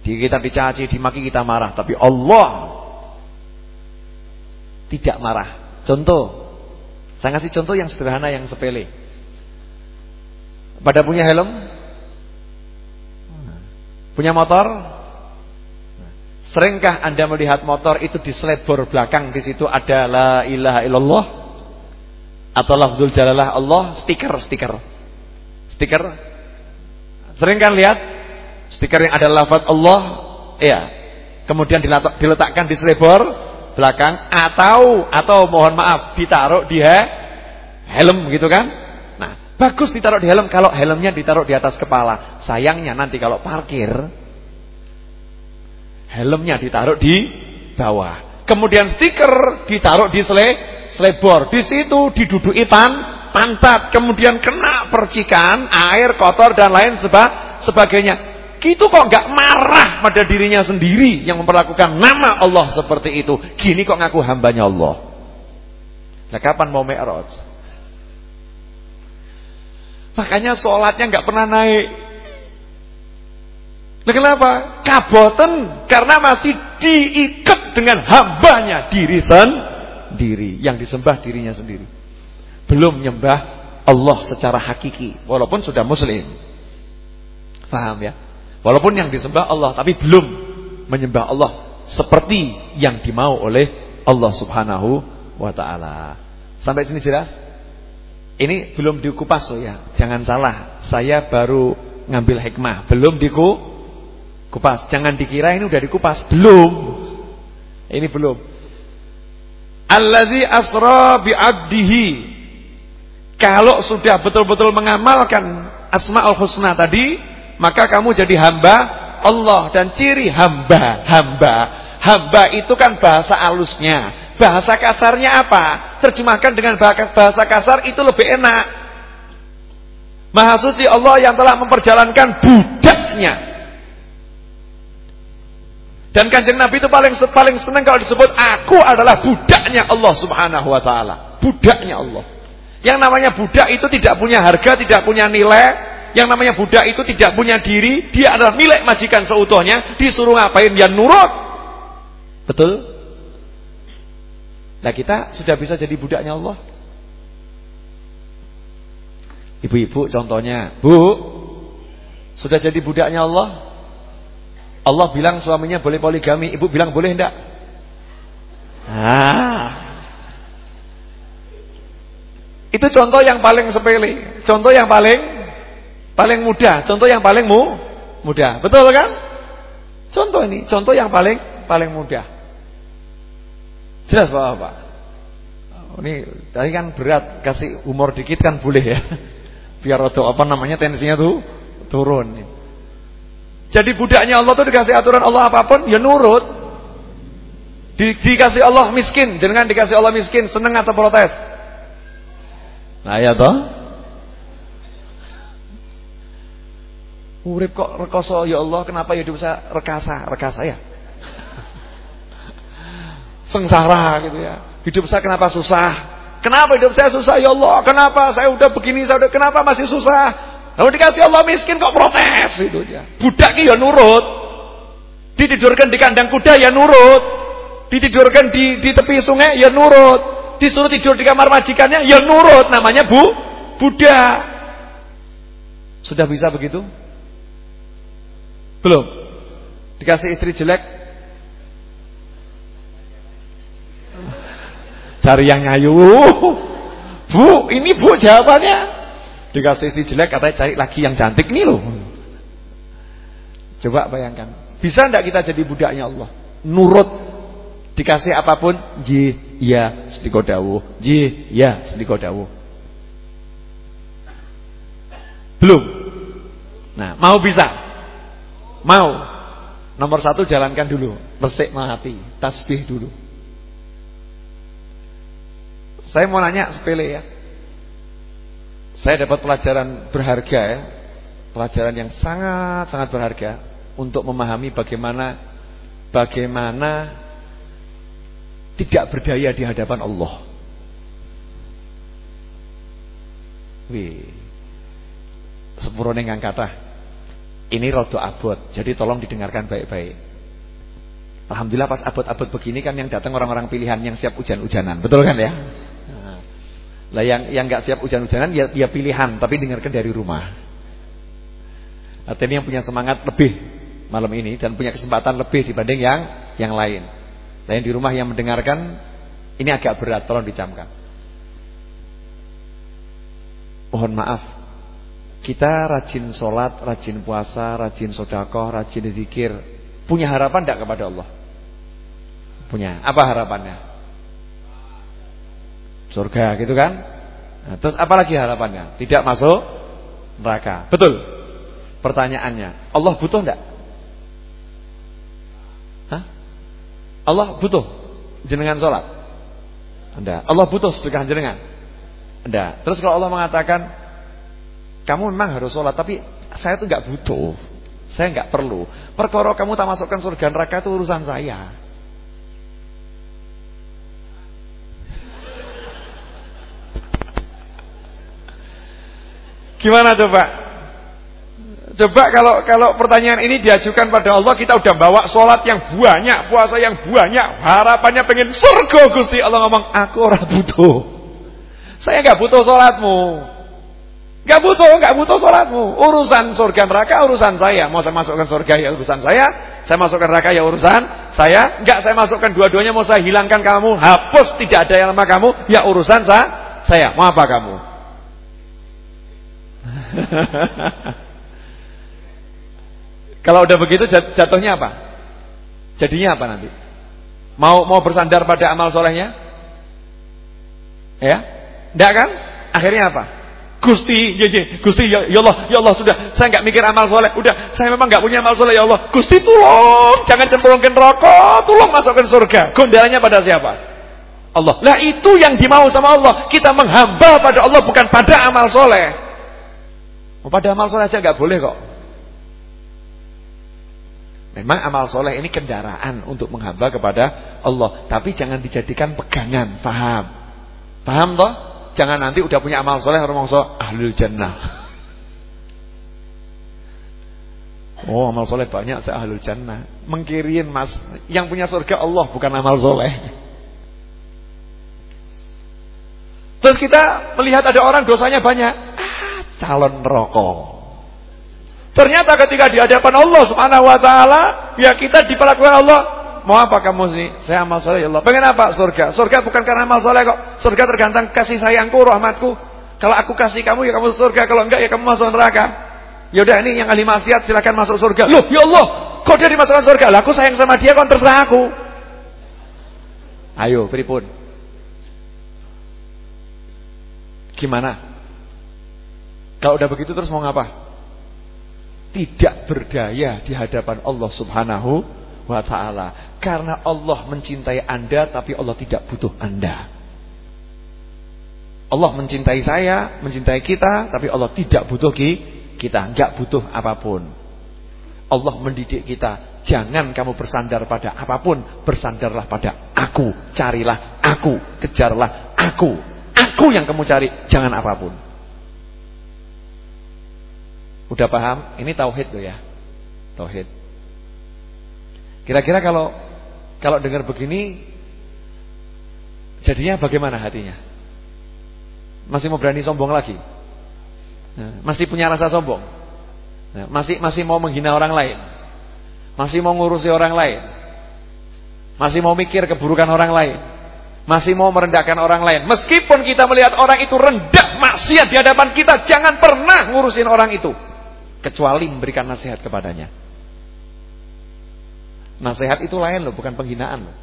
Di kita dicaci, dimaki kita marah, tapi Allah tidak marah. Contoh, saya ngasih contoh yang sederhana yang sepele. Pada punya helm? Punya motor? Seringkah Anda melihat motor itu di selebor belakang di situ ada la ilaha illallah atau lafzul jalalah Allah, stiker, stiker. Sering kan lihat stiker yang ada lafaz Allah, ya. Kemudian diletakkan di selebor belakang atau atau mohon maaf ditaruh di helm gitu kan? Bagus ditaruh di helm kalau helmnya ditaruh di atas kepala. Sayangnya nanti kalau parkir helmnya ditaruh di bawah. Kemudian stiker ditaruh di sele, selebor. Di situ diduduki pan, pantat. Kemudian kena percikan, air kotor dan lain seba, sebagainya. Itu kok nggak marah pada dirinya sendiri yang memperlakukan nama Allah seperti itu. Gini kok ngaku hambanya Allah. Nah kapan mau mi'raj? Makanya sholatnya nggak pernah naik. Nah, kenapa? Kaboten karena masih diikat dengan hambanya diri sendiri yang disembah dirinya sendiri. Belum menyembah Allah secara hakiki walaupun sudah muslim. Paham ya? Walaupun yang disembah Allah tapi belum menyembah Allah seperti yang dimau oleh Allah Subhanahu wa taala. Sampai sini jelas? Ini belum dikupas loh ya. Jangan salah. Saya baru ngambil hikmah, belum diku Kupas. Jangan dikira ini udah dikupas. Belum. Ini belum. Allazi asra bi'abdihi. Kalau sudah betul-betul mengamalkan Asmaul Husna tadi, maka kamu jadi hamba Allah dan ciri hamba, hamba. Hamba itu kan bahasa alusnya. Bahasa kasarnya apa? Terjemahkan dengan bahasa kasar itu lebih enak. Maha suci Allah yang telah memperjalankan budaknya dan kanjeng Nabi itu paling paling senang kalau disebut aku adalah budaknya Allah Subhanahu wa taala. Budaknya Allah. Yang namanya budak itu tidak punya harga, tidak punya nilai. Yang namanya budak itu tidak punya diri, dia adalah milik majikan seutuhnya, disuruh ngapain dia nurut. Betul? Nah kita sudah bisa jadi budaknya Allah. Ibu-ibu contohnya, Bu, sudah jadi budaknya Allah? Allah bilang suaminya boleh poligami, ibu bilang boleh enggak? Ah. Itu contoh yang paling sepele, contoh yang paling paling mudah, contoh yang paling mu, mudah. Betul kan? Contoh ini, contoh yang paling paling mudah. Jelas Bapak? Oh, ini tadi kan berat, kasih umur dikit kan boleh ya. Biar atau apa namanya tensinya tuh turun. Jadi budaknya Allah tuh dikasih aturan Allah apa pun ya nurut. Di, dikasih Allah miskin, jangan dikasih Allah miskin, seneng atau protes? Nah ya toh. Urip kok rekoso ya Allah, kenapa hidup saya rekasa, rekasa ya? Sengsara gitu ya. Hidup saya kenapa susah? Kenapa hidup saya susah ya Allah? Kenapa saya udah begini, saya udah kenapa masih susah? Lalu dikasih Allah miskin kok protes itu ya. Budak ya nurut. Ditidurkan di kandang kuda ya nurut. Ditidurkan di di tepi sungai ya nurut. Disuruh tidur di kamar majikannya ya nurut. Namanya Bu budak. Sudah bisa begitu? Belum. Dikasih istri jelek cari yang ngayu. Bu, ini Bu jawabannya. Dikasih istri jelek katanya cari lagi yang cantik nih loh. Coba bayangkan. Bisa enggak kita jadi budaknya Allah? Nurut. Dikasih apa pun, ji, ya, sediko dawuh. Ji, ya, sediko dawuh. Belum. Nah, mau bisa? Mau. Nomor satu jalankan dulu. Resik hati. Tasbih dulu. Saya mau nanya sepele ya. Saya dapat pelajaran berharga ya. Pelajaran yang sangat-sangat berharga untuk memahami bagaimana bagaimana tidak berdaya di hadapan Allah. Wih. Sepurone kata. Ini rodo abot, jadi tolong didengarkan baik-baik. Alhamdulillah pas abot-abot begini kan yang datang orang-orang pilihan yang siap hujan-hujanan. Betul kan ya? Lah yang yang nggak siap hujan-hujanan ya, ya pilihan, tapi dengarkan dari rumah. Artinya yang punya semangat lebih malam ini dan punya kesempatan lebih dibanding yang yang lain. Lain di rumah yang mendengarkan ini agak berat, tolong dicamkan. Mohon maaf, kita rajin sholat, rajin puasa, rajin sodakoh, rajin dikir, punya harapan tidak kepada Allah? Punya. Apa harapannya? Surga, gitu kan? Nah, terus apa lagi harapannya? Tidak masuk neraka. Betul. Pertanyaannya, Allah butuh enggak? Allah butuh jenengan sholat? Enggak. Allah butuh sedekah jenengan? Enggak. Terus kalau Allah mengatakan kamu memang harus sholat, tapi saya tuh enggak butuh. Saya enggak perlu. Perkara kamu tak masukkan surga neraka itu urusan saya. Gimana coba? Coba kalau kalau pertanyaan ini diajukan pada Allah, kita udah bawa sholat yang banyak, puasa yang banyak, harapannya pengen surga Gusti Allah ngomong, aku orang butuh. Saya nggak butuh sholatmu. Nggak butuh, nggak butuh sholatmu. Urusan surga neraka urusan saya. Mau saya masukkan surga ya urusan saya, saya masukkan neraka ya urusan saya. Nggak saya masukkan dua-duanya, mau saya hilangkan kamu, hapus tidak ada yang nama kamu, ya urusan saya. Saya, mau apa kamu? Kalau udah begitu jatuhnya apa? Jadinya apa nanti? Mau mau bersandar pada amal solehnya? Ya? Enggak kan? Akhirnya apa? Gusti, ya, ya, Gusti, ya, ya Allah, ya Allah sudah, saya nggak mikir amal soleh, udah, saya memang nggak punya amal soleh, ya Allah, Gusti tolong, jangan cemplungin rokok, tolong masukkan surga. Gondalnya pada siapa? Allah. Lah itu yang dimau sama Allah. Kita menghamba pada Allah bukan pada amal soleh. Oh, pada amal soleh aja nggak boleh kok. Memang amal soleh ini kendaraan untuk menghamba kepada Allah. Tapi jangan dijadikan pegangan. Faham? Paham toh? Jangan nanti udah punya amal soleh ngomong ahlul jannah. Oh amal soleh banyak saya ahlul jannah. Mengkirin mas. Yang punya surga Allah bukan amal soleh. Terus kita melihat ada orang dosanya banyak. Calon rokok. Ternyata ketika di hadapan Allah Subhanahu wa taala, ya kita diperlakukan Allah, mau apa kamu sih? Saya amal soleh ya Allah. Pengen apa? Surga. Surga bukan karena amal soleh kok. Surga tergantung kasih sayangku, rahmatku. Kalau aku kasih kamu ya kamu surga, kalau enggak ya kamu masuk neraka. Ya udah ini yang ahli maksiat silakan masuk surga. Loh, ya Allah, kok dia dimasukkan surga? Lah aku sayang sama dia kok terserah aku. Ayo, pripun? Gimana? Kalau udah begitu terus mau ngapa? tidak berdaya di hadapan Allah Subhanahu wa taala. Karena Allah mencintai Anda tapi Allah tidak butuh Anda. Allah mencintai saya, mencintai kita, tapi Allah tidak butuh kita, enggak butuh apa pun. Allah mendidik kita, jangan kamu bersandar pada apa pun, bersandarlah pada aku, carilah aku, kejarlah aku. Aku yang kamu cari, jangan apa pun. Udah paham? Ini tauhid loh ya. Tauhid. Kira-kira kalau kalau dengar begini jadinya bagaimana hatinya? Masih mau berani sombong lagi? Nah, masih punya rasa sombong? Nah, masih masih mau menghina orang lain? Masih mau ngurusi orang lain? Masih mau mikir keburukan orang lain? Masih mau merendahkan orang lain? Meskipun kita melihat orang itu rendah maksiat di hadapan kita, jangan pernah ngurusin orang itu kecuali memberikan nasihat kepadanya. Nasihat itu lain loh, bukan penghinaan loh.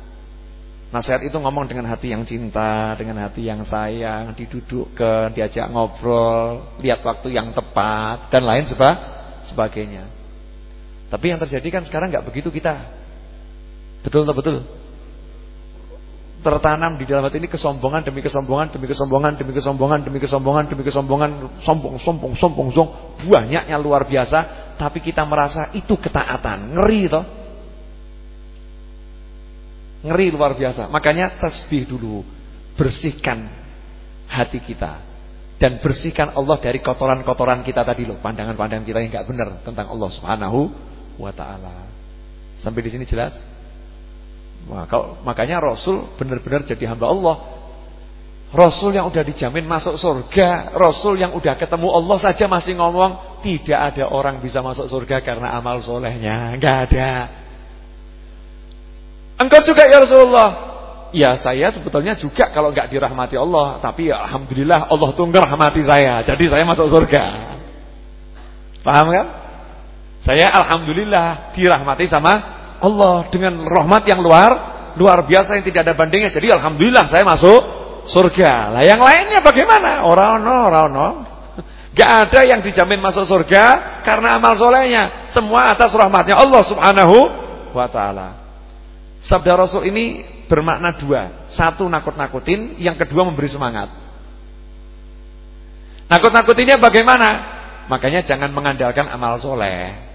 Nasihat itu ngomong dengan hati yang cinta, dengan hati yang sayang, didudukkan, diajak ngobrol, lihat waktu yang tepat dan lain seba sebagainya. Tapi yang terjadi kan sekarang nggak begitu kita. Betul atau betul? Tertanam di dalam hati ini kesombongan demi kesombongan demi kesombongan demi kesombongan demi kesombongan demi kesombongan sombong sombong sombong sombong. Banyaknya luar biasa tapi kita merasa itu ketaatan. Ngeri toh? Ngeri luar biasa. Makanya tasbih dulu. Bersihkan hati kita. Dan bersihkan Allah dari kotoran-kotoran kita tadi loh. Pandangan-pandangan kita yang nggak benar tentang Allah Subhanahu wa taala. Sampai di sini jelas Kalau, makanya Rasul benar-benar jadi hamba Allah. Rasul yang udah dijamin masuk surga, Rasul yang udah ketemu Allah saja masih ngomong tidak ada orang bisa masuk surga karena amal solehnya, nggak ada. Engkau juga ya Rasulullah. Ya saya sebetulnya juga kalau nggak dirahmati Allah, tapi ya alhamdulillah Allah tuh ngerahmati saya, jadi saya masuk surga. Paham kan? Saya alhamdulillah dirahmati sama Allah dengan rahmat yang luar luar biasa yang tidak ada bandingnya. Jadi alhamdulillah saya masuk surga. Lah yang lainnya bagaimana? Orang no, orang no. Gak ada yang dijamin masuk surga karena amal solehnya. Semua atas rahmatnya Allah subhanahu wa ta'ala. Sabda Rasul ini bermakna dua. Satu nakut-nakutin, yang kedua memberi semangat. Nakut-nakutinnya bagaimana? Makanya jangan mengandalkan amal soleh.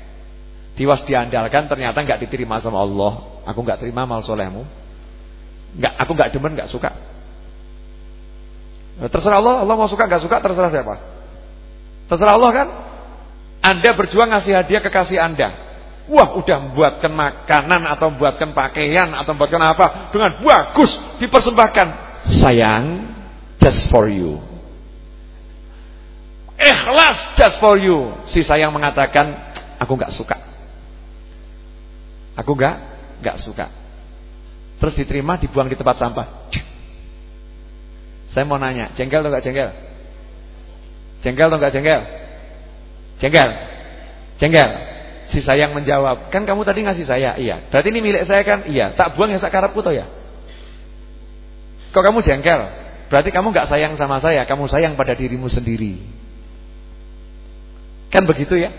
Tiwas diandalkan ternyata nggak diterima sama Allah. Aku nggak terima amal solehmu. Nggak, aku nggak demen, nggak suka. Eh, terserah Allah, Allah mau suka nggak suka terserah siapa. Terserah Allah kan. Anda berjuang ngasih hadiah kekasih Anda. Wah, udah membuatkan makanan atau membuatkan pakaian atau membuatkan apa dengan bagus dipersembahkan. Sayang, just for you. Ikhlas just for you. Si sayang mengatakan, aku nggak suka. Aku enggak enggak suka. Terus diterima dibuang di tempat sampah. Saya mau nanya, jengkel atau enggak jengkel? Jengkel atau enggak jengkel? Jengkel. Jengkel. Si sayang menjawab, "Kan kamu tadi ngasih saya." Iya. Berarti ini milik saya kan? Iya. Tak buang ya sakarapku toh ya. Kok kamu jengkel? Berarti kamu enggak sayang sama saya, kamu sayang pada dirimu sendiri. Kan begitu ya?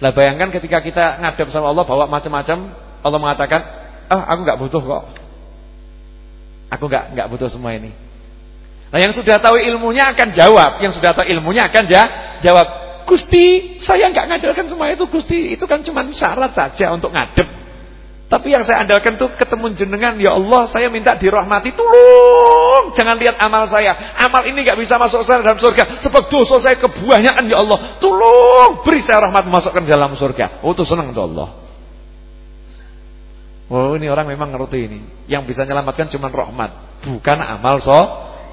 Lah bayangkan ketika kita ngadep sama Allah bawa macam-macam, Allah mengatakan, "Ah, aku nggak butuh kok. Aku nggak nggak butuh semua ini." Nah, yang sudah tahu ilmunya akan jawab, yang sudah tahu ilmunya akan ja jawab, "Gusti, saya nggak ngandalkan semua itu, Gusti. Itu kan cuma syarat saja untuk ngadep." Tapi yang saya andalkan tuh ketemu jenengan, ya Allah, saya minta dirahmati, tolong. Jangan lihat amal saya. Amal ini gak bisa masuk saya dalam surga. Sebab dosa saya kebanyakan, ya Allah. Tolong beri saya rahmat masukkan dalam surga. Oh, itu senang tuh Allah. Oh, ini orang memang ngerti ini. Yang bisa menyelamatkan cuma rahmat, bukan amal so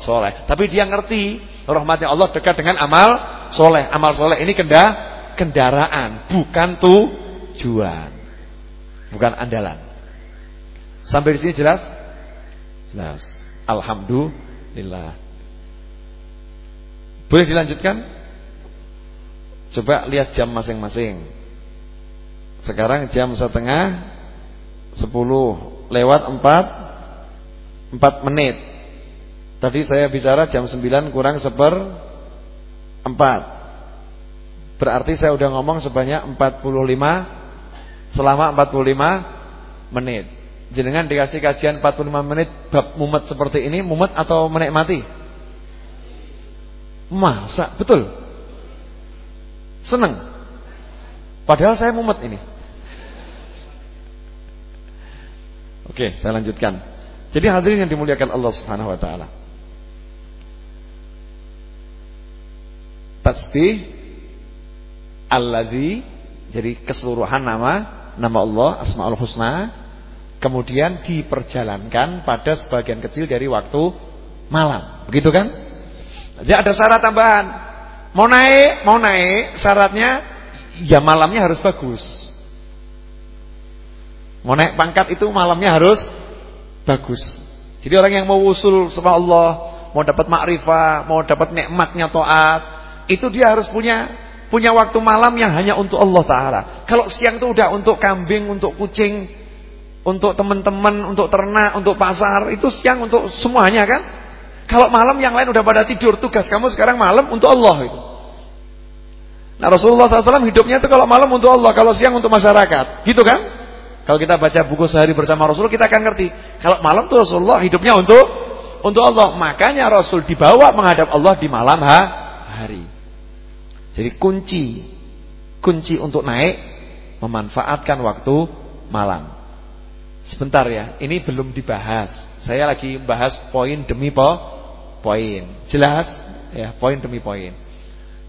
soleh. Tapi dia ngerti rahmatnya Allah dekat dengan amal soleh. Amal soleh ini kenda kendaraan, bukan tujuan. Bukan andalan. Sampai di sini jelas? Jelas. Alhamdulillah. Boleh dilanjutkan? Coba lihat jam masing-masing. Sekarang jam setengah sepuluh lewat empat empat menit. Tadi saya bicara jam sembilan kurang seper empat. Berarti saya udah ngomong sebanyak empat puluh lima selama 45 menit. Jenengan dikasih kajian 45 menit bab mumet seperti ini, mumet atau menikmati? Masa? Betul? Seneng? Padahal saya mumet ini. Oke, saya lanjutkan. Jadi hadirin yang dimuliakan Allah Subhanahu wa taala. Tasbih alladzi jadi keseluruhan nama nama Allah Asmaul Husna kemudian diperjalankan pada sebagian kecil dari waktu malam. Begitu kan? Jadi ada syarat tambahan. Mau naik, mau naik, syaratnya ya malamnya harus bagus. Mau naik pangkat itu malamnya harus bagus. Jadi orang yang mau usul sama Allah, mau dapat makrifah, mau dapat nikmatnya taat, itu dia harus punya punya waktu malam yang hanya untuk Allah Taala. Kalau siang itu udah untuk kambing, untuk kucing, untuk teman-teman, untuk ternak, untuk pasar, itu siang untuk semuanya kan? Kalau malam yang lain udah pada tidur, tugas kamu sekarang malam untuk Allah itu. Nah Rasulullah SAW hidupnya itu kalau malam untuk Allah, kalau siang untuk masyarakat, gitu kan? Kalau kita baca buku sehari bersama Rasul, kita akan ngerti. Kalau malam tuh Rasulullah hidupnya untuk untuk Allah. Makanya Rasul dibawa menghadap Allah di malam ha, hari. Jadi kunci kunci untuk naik memanfaatkan waktu malam. Sebentar ya, ini belum dibahas. Saya lagi bahas poin demi po poin. Jelas? Ya, poin demi poin.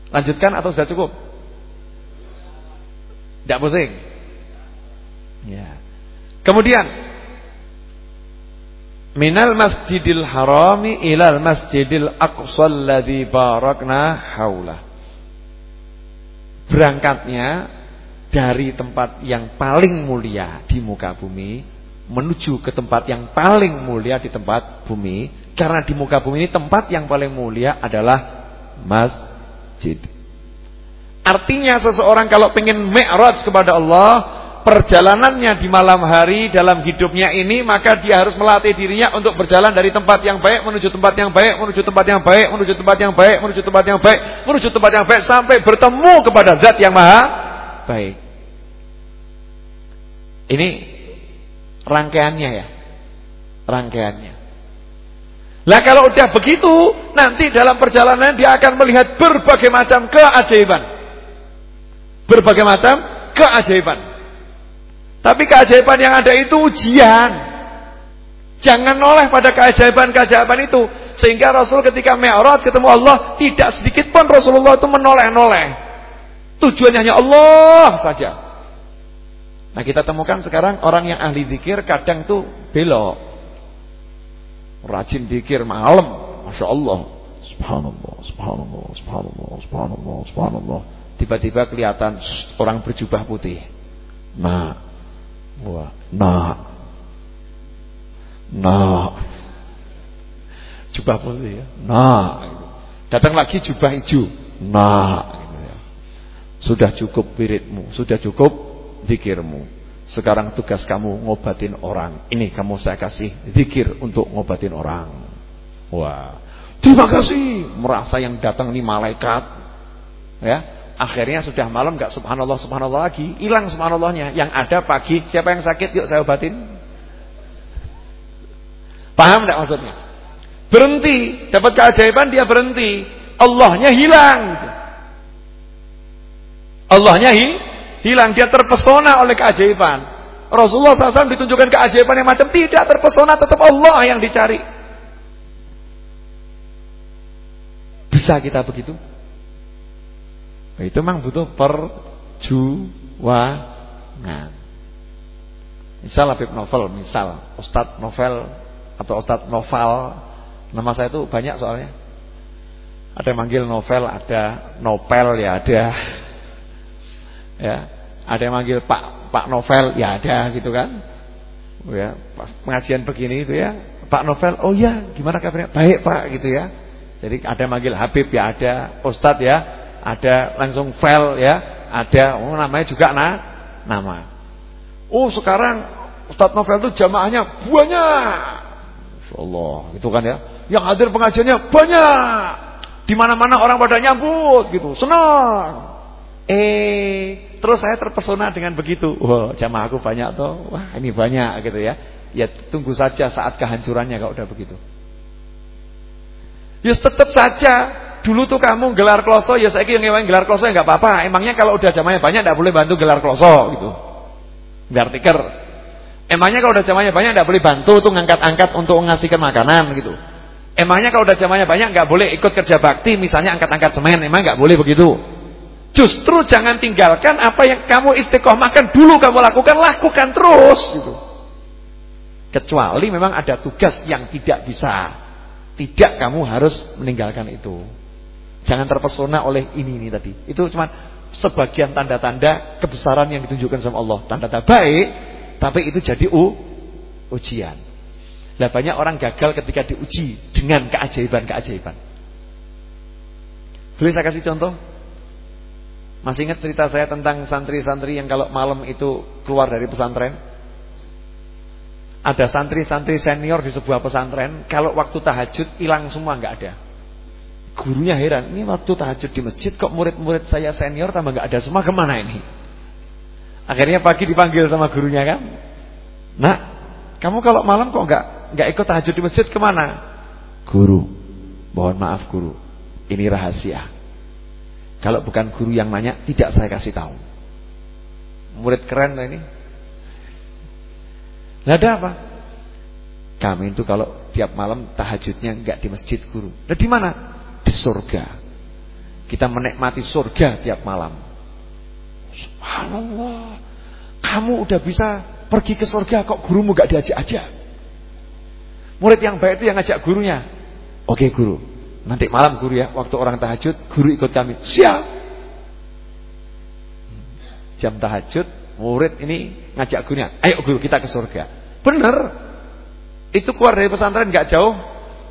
Lanjutkan atau sudah cukup? Tidak pusing? Ya. Kemudian Minal masjidil harami ilal masjidil aqsal ladzi barakna haula. Berangkatnya dari tempat yang paling mulia di muka bumi menuju ke tempat yang paling mulia di tempat bumi karena di muka bumi ini tempat yang paling mulia adalah masjid. Artinya seseorang kalau ingin mi'raj kepada Allah perjalanannya di malam hari dalam hidupnya ini maka dia harus melatih dirinya untuk berjalan dari tempat yang baik menuju tempat yang baik menuju tempat yang baik menuju tempat yang baik menuju tempat yang baik menuju tempat yang baik sampai bertemu kepada zat yang maha baik. Ini rangkaiannya ya rangkaiannya. Lah kalau udah begitu nanti dalam perjalanan dia akan melihat berbagai macam keajaiban. Berbagai macam keajaiban tapi keajaiban yang ada itu ujian. Jangan noleh pada keajaiban-keajaiban itu. Sehingga Rasul ketika Mi'raj ketemu Allah, tidak sedikit pun Rasulullah itu menoleh-noleh. Tujuannya hanya Allah saja. Nah kita temukan sekarang orang yang ahli zikir kadang tuh belok. Rajin zikir malam. Masya Allah. Subhanallah, subhanallah, subhanallah, subhanallah, subhanallah. Tiba-tiba kelihatan orang berjubah putih. Nah, Wah, nah. Nah. Jubah putih ya. Nah. Datang lagi jubah hijau. Nah. Sudah cukup wiridmu, sudah cukup zikirmu. Sekarang tugas kamu ngobatin orang. Ini kamu saya kasih zikir untuk ngobatin orang. Wah. Terima kasih. Merasa yang datang ini malaikat. Ya, Akhirnya sudah malam nggak subhanallah subhanallah lagi, hilang subhanallahnya. Yang ada pagi, siapa yang sakit yuk saya obatin. Paham enggak maksudnya? Berhenti, dapat keajaiban dia berhenti. Allahnya hilang. Allahnya hi, hilang, dia terpesona oleh keajaiban. Rasulullah SAW ditunjukkan keajaiban yang macam tidak terpesona, tetap Allah yang dicari. Bisa kita begitu? Itu memang butuh perjuangan. Misal Habib Novel, misal Ustadz Novel atau Ustadz Novel, nama saya itu banyak soalnya. Ada yang manggil Novel, ada Nopel ya ada. Ya, ada yang manggil Pak Pak Novel ya ada gitu kan. Ya, pengajian begini itu ya, Pak Novel, oh ya, gimana kabarnya? Baik Pak gitu ya. Jadi ada yang manggil Habib ya ada, Ustadz ya, ada langsung file ya, ada oh namanya juga na, nama. Oh sekarang Ustadz Novel itu jamaahnya banyak. Allah, gitu kan ya. Yang hadir pengajiannya banyak. Di mana-mana orang pada nyambut gitu, senang. Eh, terus saya terpesona dengan begitu. Wah, jamaah aku banyak toh. Wah, ini banyak gitu ya. Ya tunggu saja saat kehancurannya kalau udah begitu. Ya tetap saja dulu tuh kamu gelar kloso ya saya yang ngewain gelar kloso ya nggak apa-apa. Emangnya kalau udah jamanya banyak tidak boleh bantu gelar kloso gitu. Gelar tiker. Emangnya kalau udah jamanya banyak tidak boleh bantu tuh ngangkat-angkat untuk ngasihkan makanan gitu. Emangnya kalau udah jamanya banyak nggak boleh ikut kerja bakti misalnya angkat-angkat semen. Emang nggak boleh begitu. Justru jangan tinggalkan apa yang kamu istiqomahkan dulu kamu lakukan, lakukan terus gitu. Kecuali memang ada tugas yang tidak bisa. Tidak kamu harus meninggalkan itu. Jangan terpesona oleh ini ini tadi. Itu cuma sebagian tanda-tanda kebesaran yang ditunjukkan sama Allah. Tanda-tanda baik, tapi itu jadi u, ujian. Nah banyak orang gagal ketika diuji dengan keajaiban-keajaiban. Boleh saya kasih contoh? Masih ingat cerita saya tentang santri-santri yang kalau malam itu keluar dari pesantren? Ada santri-santri senior di sebuah pesantren, kalau waktu tahajud hilang semua nggak ada. Gurunya heran, ini waktu tahajud di masjid kok murid-murid saya senior tambah nggak ada semua ke mana ini? Akhirnya pagi dipanggil sama gurunya kan, Nak, kamu kalau malam kok nggak nggak ikut tahajud di masjid ke mana? Guru, mohon maaf guru, ini rahasia. Kalau bukan guru yang nanya, tidak saya kasih tahu. Murid keren lah ini. Lah ada apa? Kami itu kalau tiap malam tahajudnya nggak di masjid guru. Nah di mana? Di surga. Kita menikmati surga tiap malam. Subhanallah. Kamu udah bisa pergi ke surga kok gurumu gak diajak aja. Murid yang baik itu yang ngajak gurunya. Oke guru, nanti malam guru ya, waktu orang tahajud, guru ikut kami. Siap. Jam tahajud, murid ini ngajak gurunya. Ayo guru kita ke surga. Bener. Itu keluar dari pesantren nggak jauh,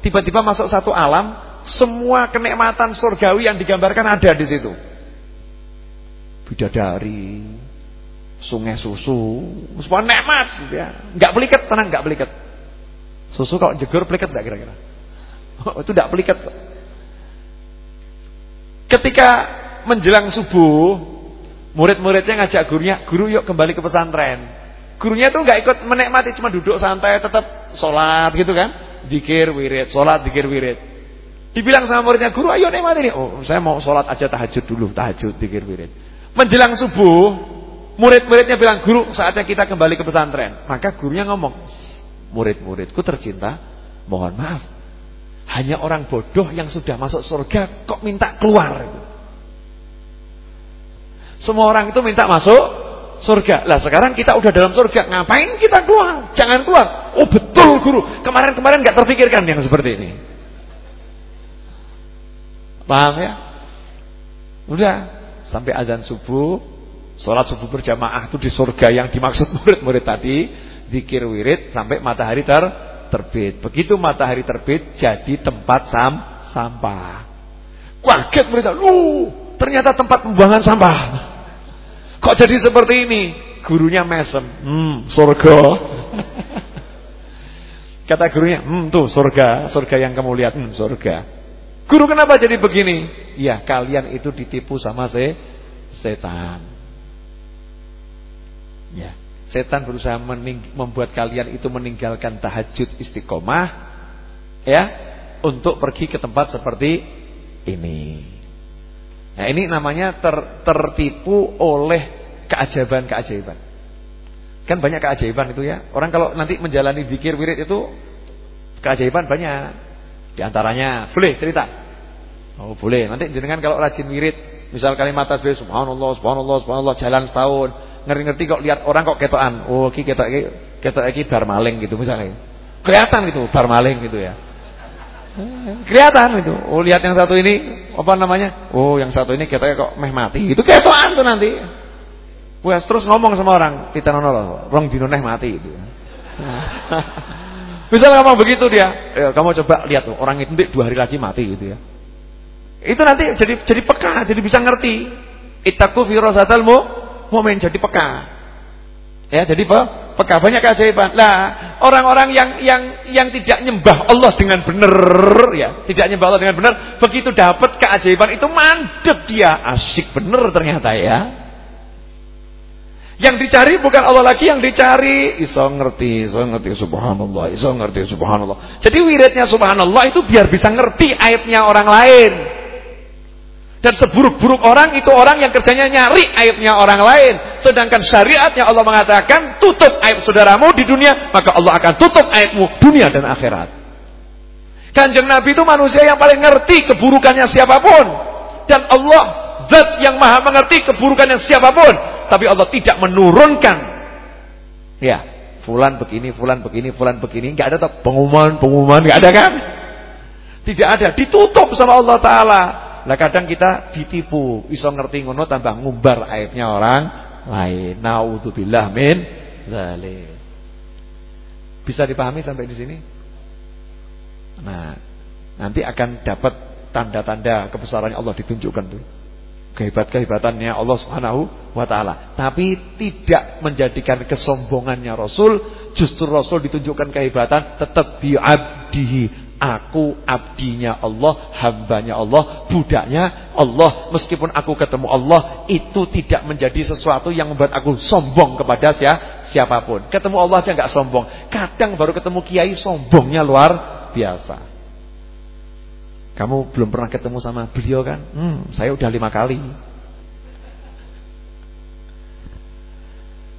tiba-tiba masuk satu alam, semua kenikmatan surgawi yang digambarkan ada di situ. Bidadari, sungai susu, semua nikmat ya. Enggak peliket, tenang enggak peliket. Susu kalau jegur peliket enggak kira-kira? Oh, itu enggak peliket. Ketika menjelang subuh, murid-muridnya ngajak gurunya, "Guru yuk kembali ke pesantren." Gurunya tuh enggak ikut menikmati, cuma duduk santai tetap sholat gitu kan. Dikir wirid, sholat dikir wirid. Dibilang sama muridnya, "Guru, ayo nikmati ini." "Oh, saya mau sholat aja tahajud dulu, tahajud dikir wirid." Menjelang subuh, Murid-muridnya bilang, guru saatnya kita kembali ke pesantren. Maka gurunya ngomong, murid-muridku tercinta, mohon maaf. Hanya orang bodoh yang sudah masuk surga kok minta keluar. Semua orang itu minta masuk surga. Lah sekarang kita udah dalam surga, ngapain kita keluar? Jangan keluar. Oh betul guru, kemarin-kemarin gak terpikirkan yang seperti ini. Paham ya? Udah, sampai azan subuh Sholat subuh berjamaah itu di surga yang dimaksud murid-murid tadi. Dikir wirid sampai matahari ter terbit. Begitu matahari terbit jadi tempat sam sampah. Kaget mereka. Lu ternyata tempat pembuangan sampah. Kok jadi seperti ini? Gurunya mesem. Hmm, surga. Kata gurunya, hmm tuh surga, surga yang kamu lihat, hmm surga. Guru kenapa jadi begini? Ya kalian itu ditipu sama se setan. Ya. Setan berusaha membuat kalian itu meninggalkan tahajud istiqomah ya, untuk pergi ke tempat seperti ini. Nah, ini namanya ter, tertipu oleh keajaiban-keajaiban. Kan banyak keajaiban itu ya. Orang kalau nanti menjalani zikir wirid itu keajaiban banyak. Di antaranya, boleh cerita? Oh, boleh. Nanti jenengan kalau rajin wirid, misal kalimat tasbih subhanallah, subhanallah, subhanallah jalan setahun, ngerti-ngerti kok lihat orang kok ketokan. Oh, iki ketok iki ketok iki bar maling gitu misalnya. Kelihatan gitu bar maling gitu ya. Kelihatan itu. Oh, lihat yang satu ini apa namanya? Oh, yang satu ini ketoknya kok meh mati. Itu ketokan tuh nanti. Wes terus ngomong sama orang, titanono rong dino mati gitu. Misal ngomong begitu dia, ya, kamu coba lihat tuh orang itu dua hari lagi mati gitu ya. Itu nanti jadi jadi peka, jadi bisa ngerti. Itaku firasatal mu mukmin jadi peka. Ya, jadi apa? Peka banyak keajaiban. Lah, orang-orang yang yang yang tidak nyembah Allah dengan benar ya, tidak nyembah Allah dengan benar, begitu dapat keajaiban itu mandek dia. Asik benar ternyata ya. Yang dicari bukan Allah lagi yang dicari iso ngerti, iso ngerti subhanallah, iso ngerti subhanallah. Jadi wiridnya subhanallah itu biar bisa ngerti aibnya orang lain. Dan seburuk-buruk orang itu orang yang kerjanya nyari aibnya orang lain. Sedangkan syariatnya Allah mengatakan tutup aib saudaramu di dunia, maka Allah akan tutup aibmu dunia dan akhirat. Kanjeng Nabi itu manusia yang paling ngerti keburukannya siapa pun. Dan Allah zat yang maha mengerti keburukannya siapa pun. Tapi Allah tidak menurunkan. Ya, fulan begini, fulan begini, fulan begini. Enggak ada pengumuman, pengumuman. Enggak ada kan? Tidak ada. Ditutup sama Allah Ta'ala. Lah kadang kita ditipu, iso ngerti ngono tambah ngumbar aibnya orang lain. Nauzubillah min dzalik. Bisa dipahami sampai di sini? Nah, nanti akan dapat tanda-tanda kebesarannya Allah ditunjukkan tuh. Kehebat-kehebatannya Allah Subhanahu wa taala. Tapi tidak menjadikan kesombongannya Rasul, justru Rasul ditunjukkan kehebatan tetap bi'abdihi Aku abdinya Allah, hambanya Allah, budaknya Allah. Meskipun aku ketemu Allah, itu tidak menjadi sesuatu yang membuat aku sombong kepada siapa pun. Ketemu Allah aja nggak sombong. Kadang baru ketemu kiai sombongnya luar biasa. Kamu belum pernah ketemu sama beliau kan? Hmm, saya udah lima kali.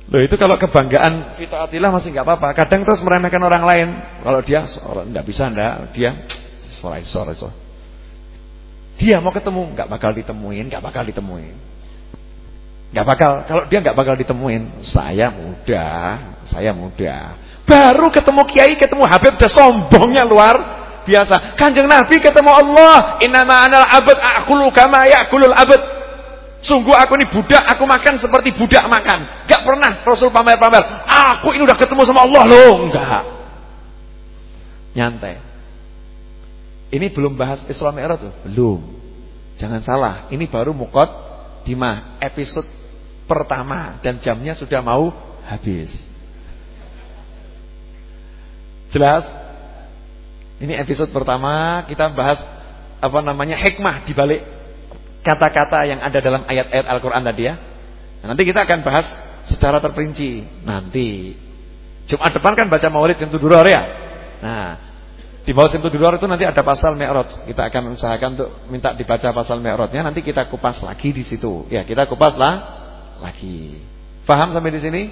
Loh itu kalau kebanggaan fitaatillah masih nggak apa-apa. Kadang terus meremehkan orang lain. Kalau dia orang nggak bisa ndak, dia sore sore sore. Dia mau ketemu nggak bakal ditemuin, nggak bakal ditemuin. Gak bakal kalau dia nggak bakal ditemuin. Saya muda, saya muda. Baru ketemu kiai, ketemu Habib udah sombongnya luar biasa. Kanjeng Nabi ketemu Allah, "Innama anal abad akulu kama yakulul abad." Sungguh aku ini budak, aku makan seperti budak makan. Gak pernah Rasul pamer-pamer. Aku ini udah ketemu sama Allah loh, enggak. Nyantai. Ini belum bahas Isra Mi'raj tuh, belum. Jangan salah, ini baru mukot dimah episode pertama dan jamnya sudah mau habis. Jelas? Ini episode pertama kita bahas apa namanya hikmah di balik kata-kata yang ada dalam ayat-ayat Al-Qur'an tadi ya. Nah, nanti kita akan bahas secara terperinci nanti. Jumat depan kan baca Maulid Simtu Duror ya. Nah, di bawah Simtu Duror itu nanti ada pasal Mi'raj. Kita akan usahakan untuk minta dibaca pasal Mi'rajnya nanti kita kupas lagi di situ. Ya, kita kupas lah lagi. Faham sampai di sini?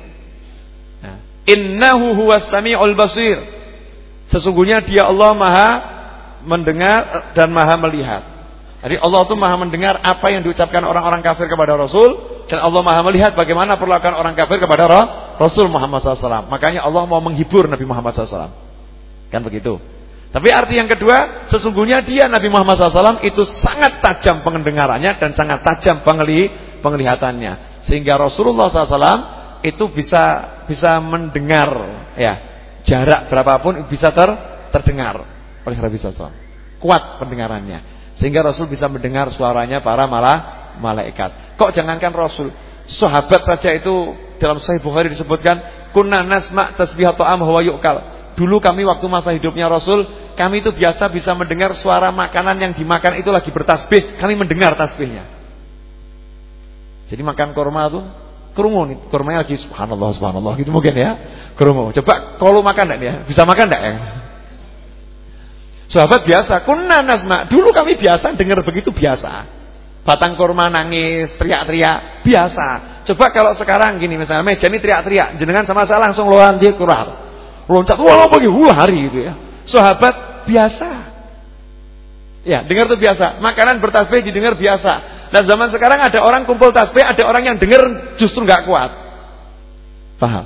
Nah, innahu huwas samiul basir. Sesungguhnya dia Allah Maha mendengar dan Maha melihat. Jadi Allah itu Maha mendengar apa yang diucapkan orang-orang kafir kepada Rasul dan Allah Maha melihat bagaimana perlakuan orang kafir kepada Rasul Muhammad SAW. Makanya Allah mau menghibur Nabi Muhammad SAW. Kan begitu. Tapi arti yang kedua, sesungguhnya dia Nabi Muhammad SAW itu sangat tajam pendengarannya dan sangat tajam penglihatannya. Sehingga Rasulullah SAW itu bisa bisa mendengar ya jarak berapapun bisa ter, terdengar oleh Nabi SAW. Kuat pendengarannya. Sehingga Rasul bisa mendengar suaranya para malah malaikat. Kok jangankan Rasul, sahabat saja itu dalam Sahih Bukhari disebutkan kunna nasma tasbihatu am huwa yu'kal. Dulu kami waktu masa hidupnya Rasul, kami itu biasa bisa mendengar suara makanan yang dimakan itu lagi bertasbih, kami mendengar tasbihnya. Jadi makan korma itu kerungu nih, kormanya lagi subhanallah subhanallah gitu mungkin ya. Kerungu. Coba kalau makan enggak ya? Bisa makan enggak ya? Sahabat biasa, kunna nasma. Dulu kami biasa dengar begitu biasa. Batang kurma nangis, teriak-teriak, biasa. Coba kalau sekarang gini misalnya meja ini teriak-teriak, jenengan sama saya langsung loncat kurang. Loncat, wah pagi, wah hari gitu ya. Sahabat biasa. Ya, dengar itu biasa. Makanan bertasbih didengar biasa. Dan zaman sekarang ada orang kumpul tasbih, ada orang yang dengar justru nggak kuat. Paham?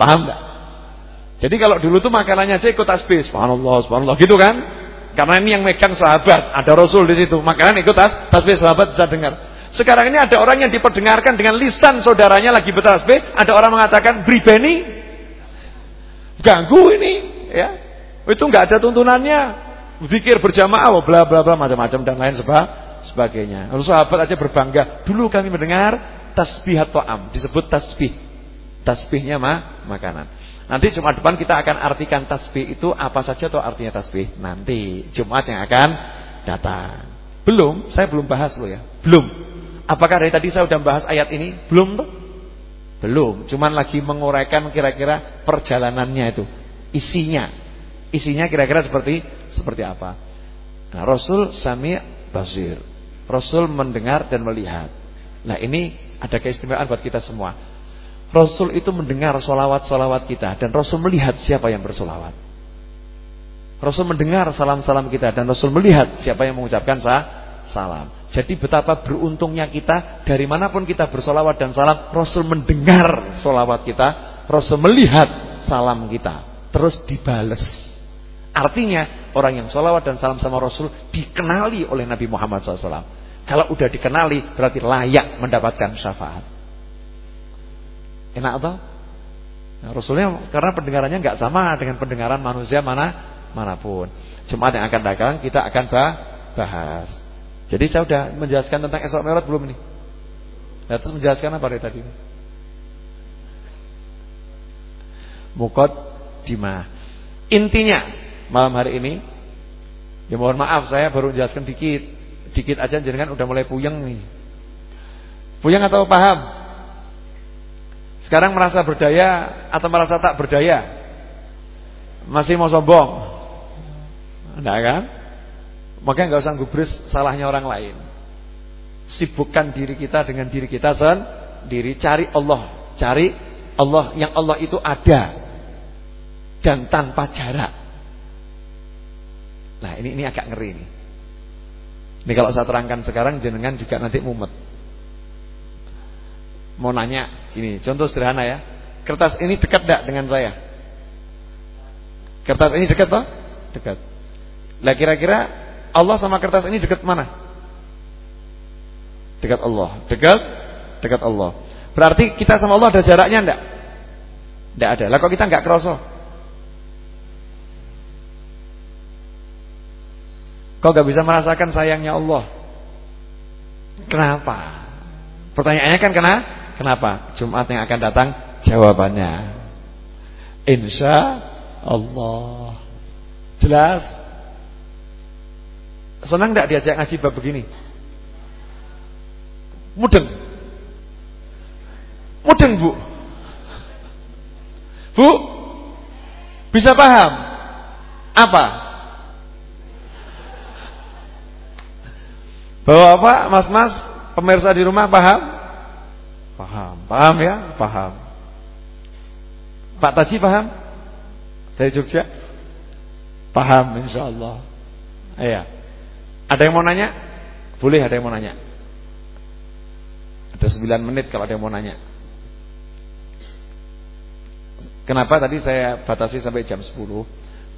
Paham nggak? Jadi kalau dulu tuh makanannya aja ikut tasbih, subhanallah, subhanallah gitu kan? Karena ini yang megang sahabat, ada Rasul di situ. Makanan ikut tas, tasbih sahabat bisa dengar. Sekarang ini ada orang yang diperdengarkan dengan lisan saudaranya lagi bertasbih, ada orang mengatakan bribeni ganggu ini, ya. Itu nggak ada tuntunannya. Zikir berjamaah, oh, bla bla bla macam-macam dan lain seba, sebagainya. Lalu sahabat aja berbangga, dulu kami mendengar tasbih atau am, disebut tasbih. Tasbihnya mah makanan. Nanti Jumat depan kita akan artikan tasbih itu apa saja atau artinya tasbih. Nanti Jumat yang akan datang. Belum, saya belum bahas loh ya. Belum. Apakah dari tadi saya sudah bahas ayat ini? Belum tuh? Belum. Cuman lagi menguraikan kira-kira perjalanannya itu. Isinya. Isinya kira-kira seperti seperti apa. Nah, Rasul sami basir. Rasul mendengar dan melihat. Nah, ini ada keistimewaan buat kita semua. Rasul itu mendengar solawat-solawat kita dan Rasul melihat siapa yang bersolawat. Rasul mendengar salam-salam kita dan Rasul melihat siapa yang mengucapkan sah, salam. Jadi betapa beruntungnya kita dari mana pun kita bersolawat dan salam, Rasul mendengar solawat kita, Rasul melihat salam kita, terus dibales. Artinya orang yang solawat dan salam sama Rasul dikenali oleh Nabi Muhammad SAW. Kalau udah dikenali berarti layak mendapatkan syafaat. Enak apa? Nah, Rasulnya karena pendengarannya nggak sama dengan pendengaran manusia mana mana pun. Jumat yang akan datang kita akan bahas. Jadi saya sudah menjelaskan tentang esok merot belum ini? Nah, terus menjelaskan apa dari tadi? Mukot dima. Intinya malam hari ini ya mohon maaf saya baru menjelaskan dikit. Dikit aja jangan udah mulai puyeng nih. Puyeng atau paham? Sekarang merasa berdaya atau merasa tak berdaya? Masih mau sombong? Enggak kan? Makanya nggak usah gubris salahnya orang lain. Sibukkan diri kita dengan diri kita sendiri. Cari Allah. Cari Allah yang Allah itu ada. Dan tanpa jarak. Nah ini ini agak ngeri nih. Ini kalau saya terangkan sekarang jenengan juga nanti mumet. mau nanya gini, contoh sederhana ya. Kertas ini dekat tidak dengan saya? Kertas ini dekat toh? Dekat. Lah kira-kira Allah sama kertas ini dekat mana? Dekat Allah. Dekat? Dekat Allah. Berarti kita sama Allah ada jaraknya enggak? Enggak ada. Lah kok kita enggak kerasa? Kok enggak bisa merasakan sayangnya Allah? Kenapa? Pertanyaannya kan kenapa? Kenapa? Jumat yang akan datang jawabannya. Insya Allah. Jelas? Senang enggak diajak ngaji bab begini? Mudeng. Mudeng, Bu. Bu? Bisa paham? Apa? Bahwa apa, Mas-mas, pemirsa di rumah paham? Paham. Paham ya? Paham. Pak Taji paham? Dari Jogja? Paham insyaallah. Iya. Ada yang mau nanya? Boleh ada yang mau nanya? Ada 9 menit kalau ada yang mau nanya. Kenapa tadi saya batasi sampai jam 10?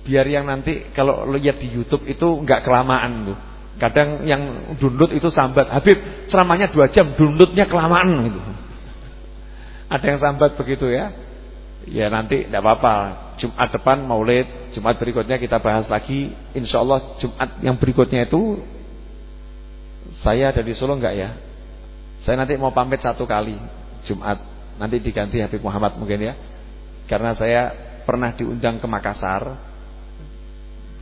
Biar yang nanti kalau lihat di YouTube itu nggak kelamaan tuh. Kadang yang download itu sambat. Habib ceramahnya 2 jam, downloadnya kelamaan gitu. Ada yang sambat begitu ya. Ya nanti tidak apa-apa. Jumat depan Maulid, Jumat berikutnya kita bahas lagi. Insya Allah Jumat yang berikutnya itu saya ada di Solo enggak ya? Saya nanti mau pamit satu kali Jumat Nanti diganti Habib Muhammad mungkin ya Karena saya pernah diundang ke Makassar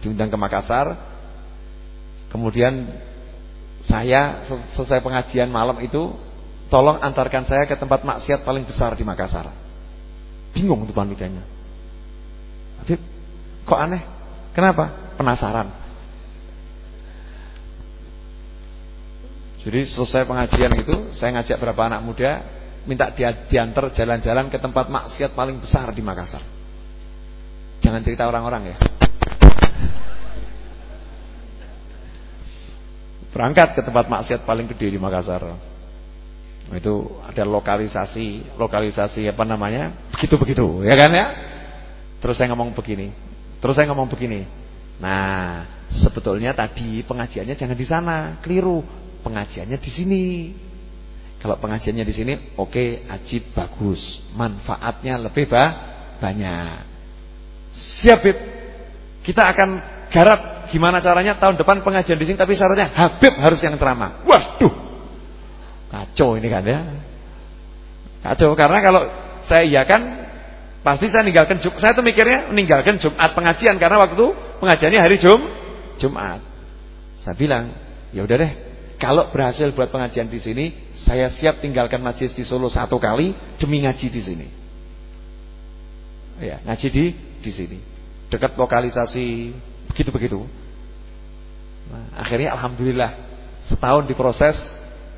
Diundang ke Makassar Kemudian Saya selesai pengajian malam itu Tolong antarkan saya ke tempat maksiat paling besar di Makassar. Bingung tuh panitianya. Habib Kok aneh? Kenapa? Penasaran. Jadi selesai pengajian itu Saya ngajak beberapa anak muda Minta dia diantar jalan-jalan ke tempat maksiat paling besar di Makassar. Jangan cerita orang-orang ya Berangkat ke tempat maksiat paling gede di Makassar Itu ada lokalisasi Lokalisasi apa namanya Begitu-begitu ya kan ya Terus saya ngomong begini Terus saya ngomong begini Nah sebetulnya tadi pengajiannya jangan di sana Keliru pengajiannya di sini. Kalau pengajiannya di sini, oke, okay, ajib bagus, manfaatnya lebih bah, banyak. Siap, Bib. Kita akan garap gimana caranya tahun depan pengajian di sini, tapi syaratnya Habib harus yang ceramah. Waduh, kacau ini kan ya. Kacau karena kalau saya iya kan pasti saya ninggalkan Jumat. Saya tuh mikirnya meninggalkan Jumat pengajian karena waktu pengajiannya hari Jum Jumat. Saya bilang, ya udah deh, kalau berhasil buat pengajian di sini, saya siap tinggalkan majlis di Solo satu kali demi ngaji di sini. Ya, ngaji di di sini. Dekat lokalisasi begitu-begitu. Nah, akhirnya alhamdulillah setahun diproses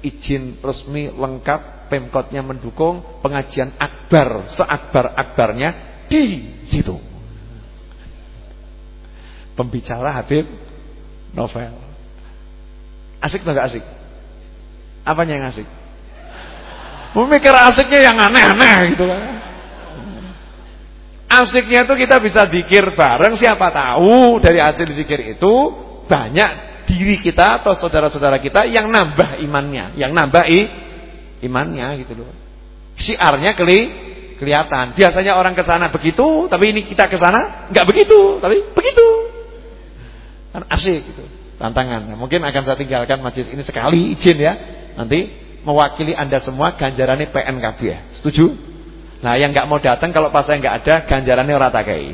izin resmi lengkap, Pemkotnya mendukung, pengajian akbar seakbar-akbarnya di situ. Pembicara Habib Novel. Asik atau enggak asik? Apanya yang asik? Memikir asiknya yang aneh-aneh gitu kan. Asiknya itu kita bisa dikir bareng siapa tahu dari hasil dikir itu banyak diri kita atau saudara-saudara kita yang nambah imannya, yang nambah i, imannya gitu loh. Siarnya keli kelihatan. Biasanya orang ke sana begitu, tapi ini kita ke sana enggak begitu, tapi begitu. Kan asik gitu tantangan. Mungkin akan saya tinggalkan majlis ini sekali izin ya. Nanti mewakili Anda semua ganjarannya PNKB ya. Setuju? Nah, yang nggak mau datang kalau pas saya nggak ada ganjarannya ora takai.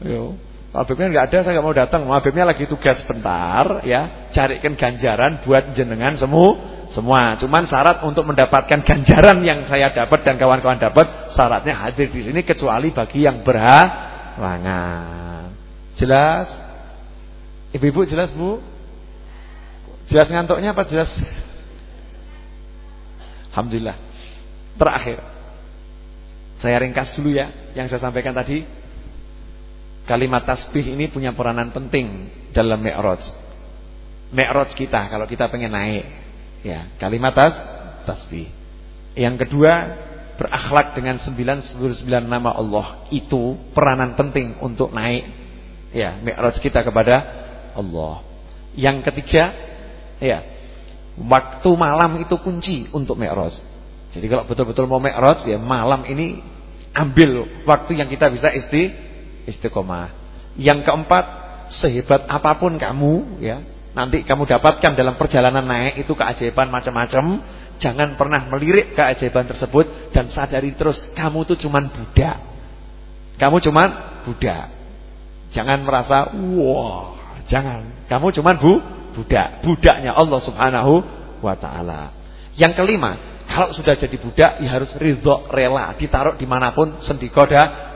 Yo, Habibnya nggak ada saya nggak mau datang. Habibnya lagi tugas sebentar ya, carikan ganjaran buat jenengan semua semua. Cuman syarat untuk mendapatkan ganjaran yang saya dapat dan kawan-kawan dapat, syaratnya hadir di sini kecuali bagi yang berhalangan. Jelas? Ibu-ibu jelas, Bu? Jelas ngantuknya apa jelas? Alhamdulillah. Terakhir. Saya ringkas dulu ya yang saya sampaikan tadi. Kalimat tasbih ini punya peranan penting dalam Mi'raj. Mi'raj kita kalau kita pengen naik. Ya, kalimat tas tasbih. Yang kedua, berakhlak dengan 99 nama Allah itu peranan penting untuk naik ya mi'raj kita kepada Allah. Yang ketiga, ya, waktu malam itu kunci untuk mi'raj. Jadi kalau betul-betul mau mi'raj ya malam ini ambil waktu yang kita bisa isti istiqomah. Yang keempat, sehebat apa pun kamu ya, nanti kamu dapatkan dalam perjalanan naik itu keajaiban macam-macam, jangan pernah melirik keajaiban tersebut dan sadari terus kamu tuh cuman budak. Kamu cuman budak. Jangan merasa wah, jangan. Kamu cuman bu budak, budaknya Allah Subhanahu wa taala. Yang kelima, kalau sudah jadi budak ya harus ridho rela, ditaruh di mana pun sendikoda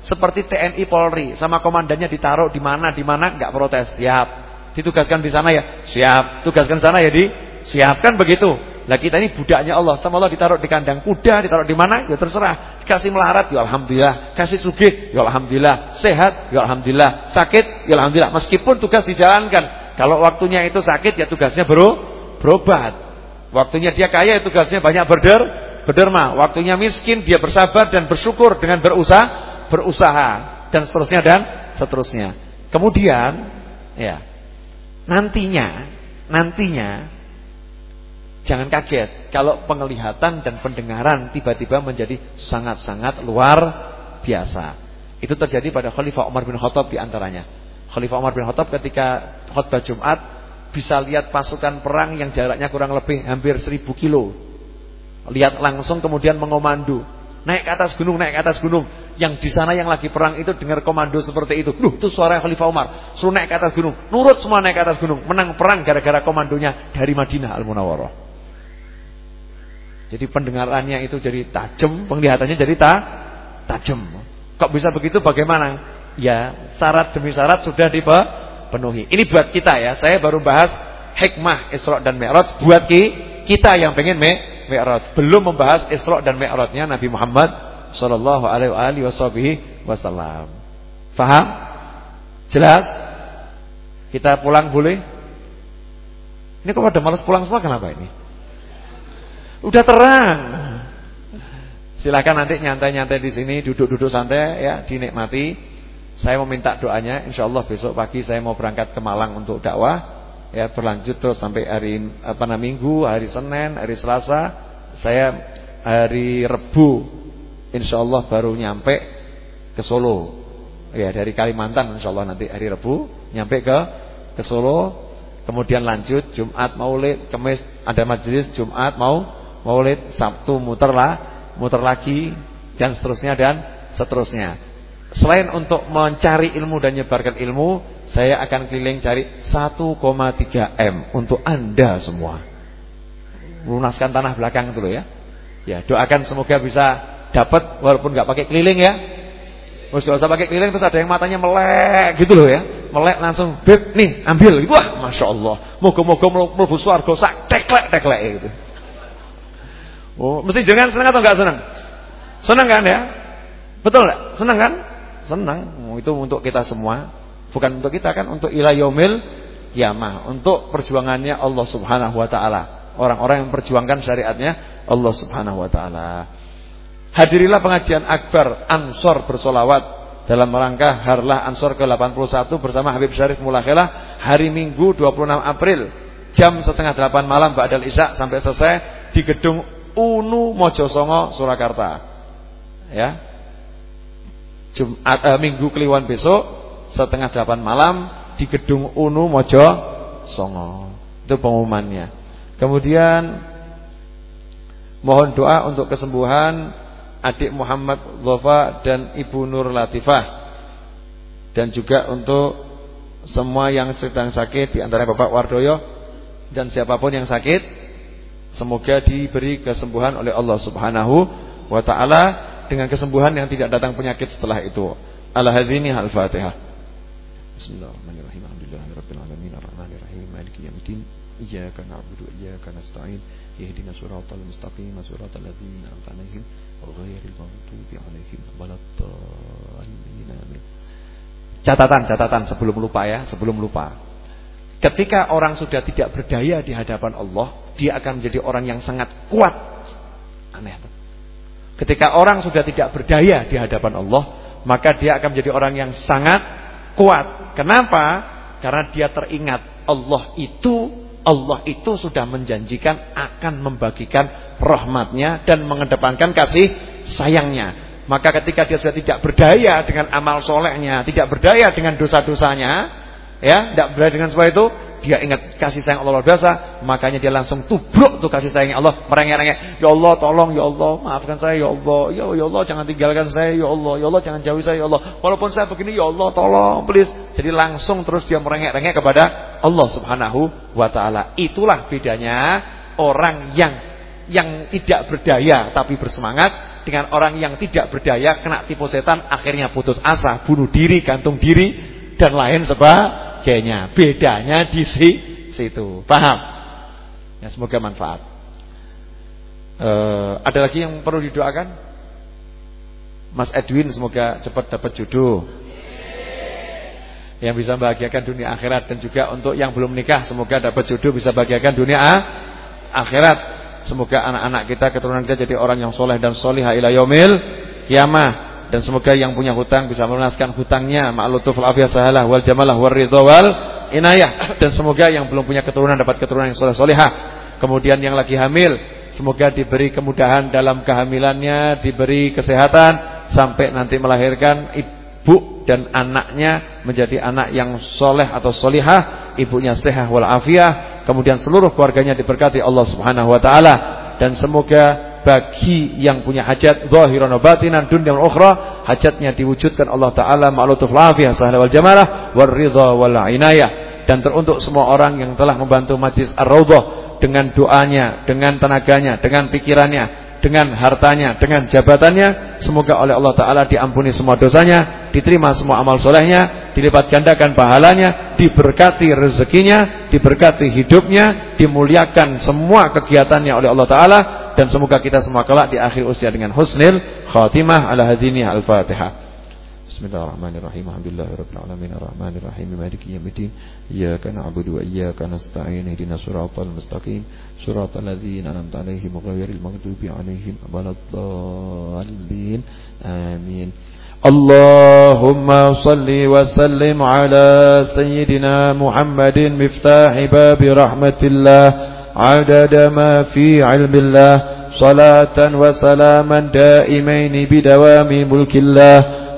Seperti TNI Polri sama komandannya ditaruh di mana di mana nggak protes, siap. Ditugaskan di sana ya, siap. Tugaskan sana ya di siapkan begitu. Lah kita ini budaknya Allah, sama Allah ditaruh di kandang kuda, ditaruh di mana ya terserah. Dikasih melarat ya alhamdulillah, kasih sugih ya alhamdulillah, sehat ya alhamdulillah, sakit ya alhamdulillah. Meskipun tugas dijalankan, kalau waktunya itu sakit ya tugasnya bro berobat. Waktunya dia kaya ya tugasnya banyak berder berderma. Waktunya miskin dia bersabar dan bersyukur dengan berusaha, berusaha dan seterusnya dan seterusnya. Kemudian ya, nantinya nantinya jangan kaget kalau penglihatan dan pendengaran tiba-tiba menjadi sangat-sangat luar biasa. Itu terjadi pada Khalifah Umar bin Khattab di antaranya. Khalifah Umar bin Khattab ketika khutbah Jumat bisa lihat pasukan perang yang jaraknya kurang lebih hampir seribu kilo Lihat langsung kemudian mengomando. Naik ke atas gunung, naik ke atas gunung. Yang di sana yang lagi perang itu dengar komando seperti itu. Duh, itu suara Khalifah Umar. Suruh naik ke atas gunung. Nurut semua naik ke atas gunung. Menang perang gara-gara komandonya dari Madinah Al-Munawwarah. Jadi pendengarannya itu jadi tajam, penglihatannya jadi ta tajam. Kok bisa begitu bagaimana? Ya, syarat demi syarat sudah dipenuhi. Ini buat kita ya. Saya baru bahas hikmah Isra dan Mi'raj buat kita yang pengen me Mi'raj. Belum membahas Isra dan Mi'rajnya Nabi Muhammad sallallahu alaihi wasallam. Faham? Jelas? Kita pulang boleh? Ini kok pada malas pulang semua kenapa ini? Udah terang. Silakan nanti nyantai-nyantai di sini, duduk-duduk santai ya, dinikmati. Saya mau minta doanya, insyaallah besok pagi saya mau berangkat ke Malang untuk dakwah ya berlanjut terus sampai hari apa namanya Minggu, hari Senin, hari Selasa, saya hari Rebu insyaallah baru nyampe ke Solo. Ya dari Kalimantan insyaallah nanti hari Rebu nyampe ke ke Solo, kemudian lanjut Jumat Maulid, Kamis ada majelis, Jumat mau Maulid, Sabtu muter lah, muter lagi dan seterusnya dan seterusnya. Selain untuk mencari ilmu dan menyebarkan ilmu, saya akan keliling cari 1,3 M untuk Anda semua. Lunaskan tanah belakang dulu ya. Ya, doakan semoga bisa dapat walaupun nggak pakai keliling ya. Terus usah pakai keliling terus ada yang matanya melek gitu loh ya. Melek langsung, "Beb, nih, ambil." Wah, Masya Allah. Moga-moga mlebu swarga sak teklek-teklek gitu. Oh, mesti jangan senang atau enggak senang? Senang kan ya? Betul enggak? Senang kan? Senang, itu untuk kita semua. Bukan untuk kita kan, untuk ilayomil yamah. Untuk perjuangannya Allah subhanahu wa ta'ala. Orang-orang yang memperjuangkan syariatnya Allah subhanahu wa ta'ala. Hadirilah pengajian akbar Ansor bersolawat dalam rangka Harlah Ansor ke-81 bersama Habib Syarif Mulakhilah hari Minggu 26 April jam setengah delapan malam Ba'dal Isya sampai selesai di gedung Unu Mojosongo Surakarta. Ya, Jumat eh, Minggu Kliwon besok setengah delapan malam di gedung Unu Mojo Songo. Itu pengumumannya. Kemudian mohon doa untuk kesembuhan adik Muhammad Zofa dan Ibu Nur Latifah. Dan juga untuk semua yang sedang sakit di antara Bapak Wardoyo dan siapa pun yang sakit semoga diberi kesembuhan oleh Allah Subhanahu wa taala dengan kesembuhan yang tidak datang penyakit setelah itu. Al-hadini al-Fatihah. Bismillahirrahmanirrahim. Alhamdulillahirabbil alamin arrahmanir rahim maliki yaumiddin. Iyyaka na'budu wa iyyaka nasta'in. Ihdinas siratal mustaqim, siratal ladzina an'amta 'alaihim ghairil maghdubi 'alaihim waladdallin. Catatan, catatan sebelum lupa ya, sebelum lupa. Ketika orang sudah tidak berdaya di hadapan Allah, dia akan menjadi orang yang sangat kuat. Aneh. Ketika orang sudah tidak berdaya di hadapan Allah, maka dia akan menjadi orang yang sangat kuat. Kenapa? Karena dia teringat Allah itu Allah itu sudah menjanjikan akan membagikan rahmatnya dan mengedepankan kasih sayangnya. Maka ketika dia sudah tidak berdaya dengan amal solehnya, tidak berdaya dengan dosa-dosanya, ya, tidak berani dengan semua itu, dia ingat kasih sayang Allah luar biasa, makanya dia langsung tubruk tuh kasih sayangnya Allah, merengek-rengek, ya Allah tolong ya Allah, maafkan saya ya Allah, ya, ya Allah jangan tinggalkan saya ya Allah, ya Allah jangan jauhi saya ya Allah, walaupun saya begini ya Allah tolong please. Jadi langsung terus dia merengek-rengek kepada Allah Subhanahu wa taala. Itulah bedanya orang yang yang tidak berdaya tapi bersemangat dengan orang yang tidak berdaya kena tipu setan akhirnya putus asa, bunuh diri, gantung diri dan lain sebagainya sebagainya. Bedanya di situ. Paham? Ya, semoga manfaat. E, ada lagi yang perlu didoakan? Mas Edwin semoga cepat dapat jodoh. Yang bisa membahagiakan dunia akhirat dan juga untuk yang belum nikah semoga dapat jodoh bisa bahagiakan dunia akhirat. Semoga anak-anak kita keturunan kita jadi orang yang soleh dan solihah ila yaumil kiamah dan semoga yang punya hutang bisa melunaskan hutangnya. Ma'lutuf afiyah sahalah wal jamalah war ridha inayah. Dan semoga yang belum punya keturunan dapat keturunan yang soleh solehah. Kemudian yang lagi hamil semoga diberi kemudahan dalam kehamilannya diberi kesehatan sampai nanti melahirkan ibu dan anaknya menjadi anak yang soleh atau solihah ibunya sehat wal afiyah. Kemudian seluruh keluarganya diberkati Allah subhanahu wa ta'ala. Dan semoga bagi yang punya hajat zahiran wa batinan dunya wal ukhra hajatnya diwujudkan Allah taala ma'lutuf lafiyah sahla wal jamalah war ridha wal inayah. Dan teruntuk semua orang yang telah membantu majlis Ar-Raudhah dengan doanya, dengan tenaganya, dengan pikirannya, dengan hartanya, dengan jabatannya, semoga oleh Allah taala diampuni semua dosanya, diterima semua amal solehnya, dilipat gandakan pahalanya, diberkati rezekinya, diberkati hidupnya, dimuliakan semua kegiatannya oleh Allah taala dan semoga kita semua kelak di akhir usia dengan husnil khatimah ala hadini al-Fatihah. Bismillahirrahmanirrahim. Alhamdulillahirabbil alamin arrahmanir rahim maliki yaumiddin. Iyyaka na'budu wa iyyaka nasta'in ihdinas siratal mustaqim. Siratal ladzina an'amta 'alaihim ghairil maghdubi 'alaihim waladdallin. Amin. اللهم صل وسلم على سيدنا محمد مفتاح باب رحمة الله عدد ما في علم الله صلاة وسلاما دائمين بدوام ملك الله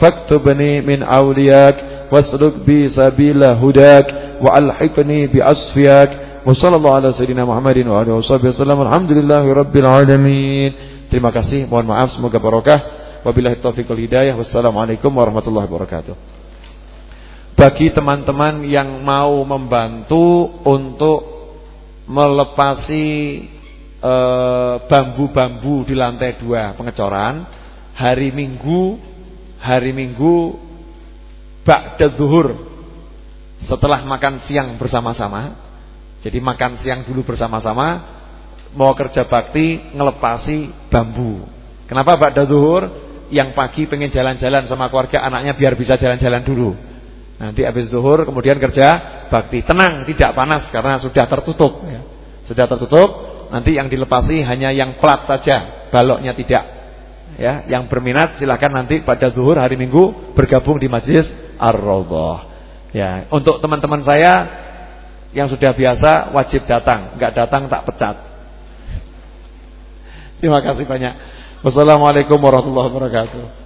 faktubni min awliyak wasluk bi sabila hudak wa alhiqni bi asfiyak. Wa sallallahu ala sayyidina Muhammadin wa alihi wa sahbihi wasallam alhamdulillahi rabbil alamin. Terima kasih mohon maaf semoga barokah. Wabillahi taufiq wal hidayah. Wassalamualaikum warahmatullahi wabarakatuh. Bagi teman-teman yang mau membantu untuk melepasi eh, bambu-bambu e, di lantai dua pengecoran hari Minggu hari Minggu ba'da zuhur setelah makan siang bersama-sama. Jadi makan siang dulu bersama-sama mau kerja bakti ngelepasi bambu. Kenapa ba'da zuhur? Yang pagi pengen jalan-jalan sama keluarga anaknya biar bisa jalan-jalan dulu. Nanti habis zuhur kemudian kerja bakti. Tenang, tidak panas karena sudah tertutup ya. Sudah tertutup, nanti yang dilepasi hanya yang plat saja, baloknya tidak. Ya, yang berminat silahkan nanti pada zuhur hari Minggu bergabung di Majlis Ar-Raudhah. Ya, untuk teman-teman saya yang sudah biasa wajib datang, enggak datang tak pecat. Terima kasih banyak. Wassalamualaikum warahmatullahi wabarakatuh.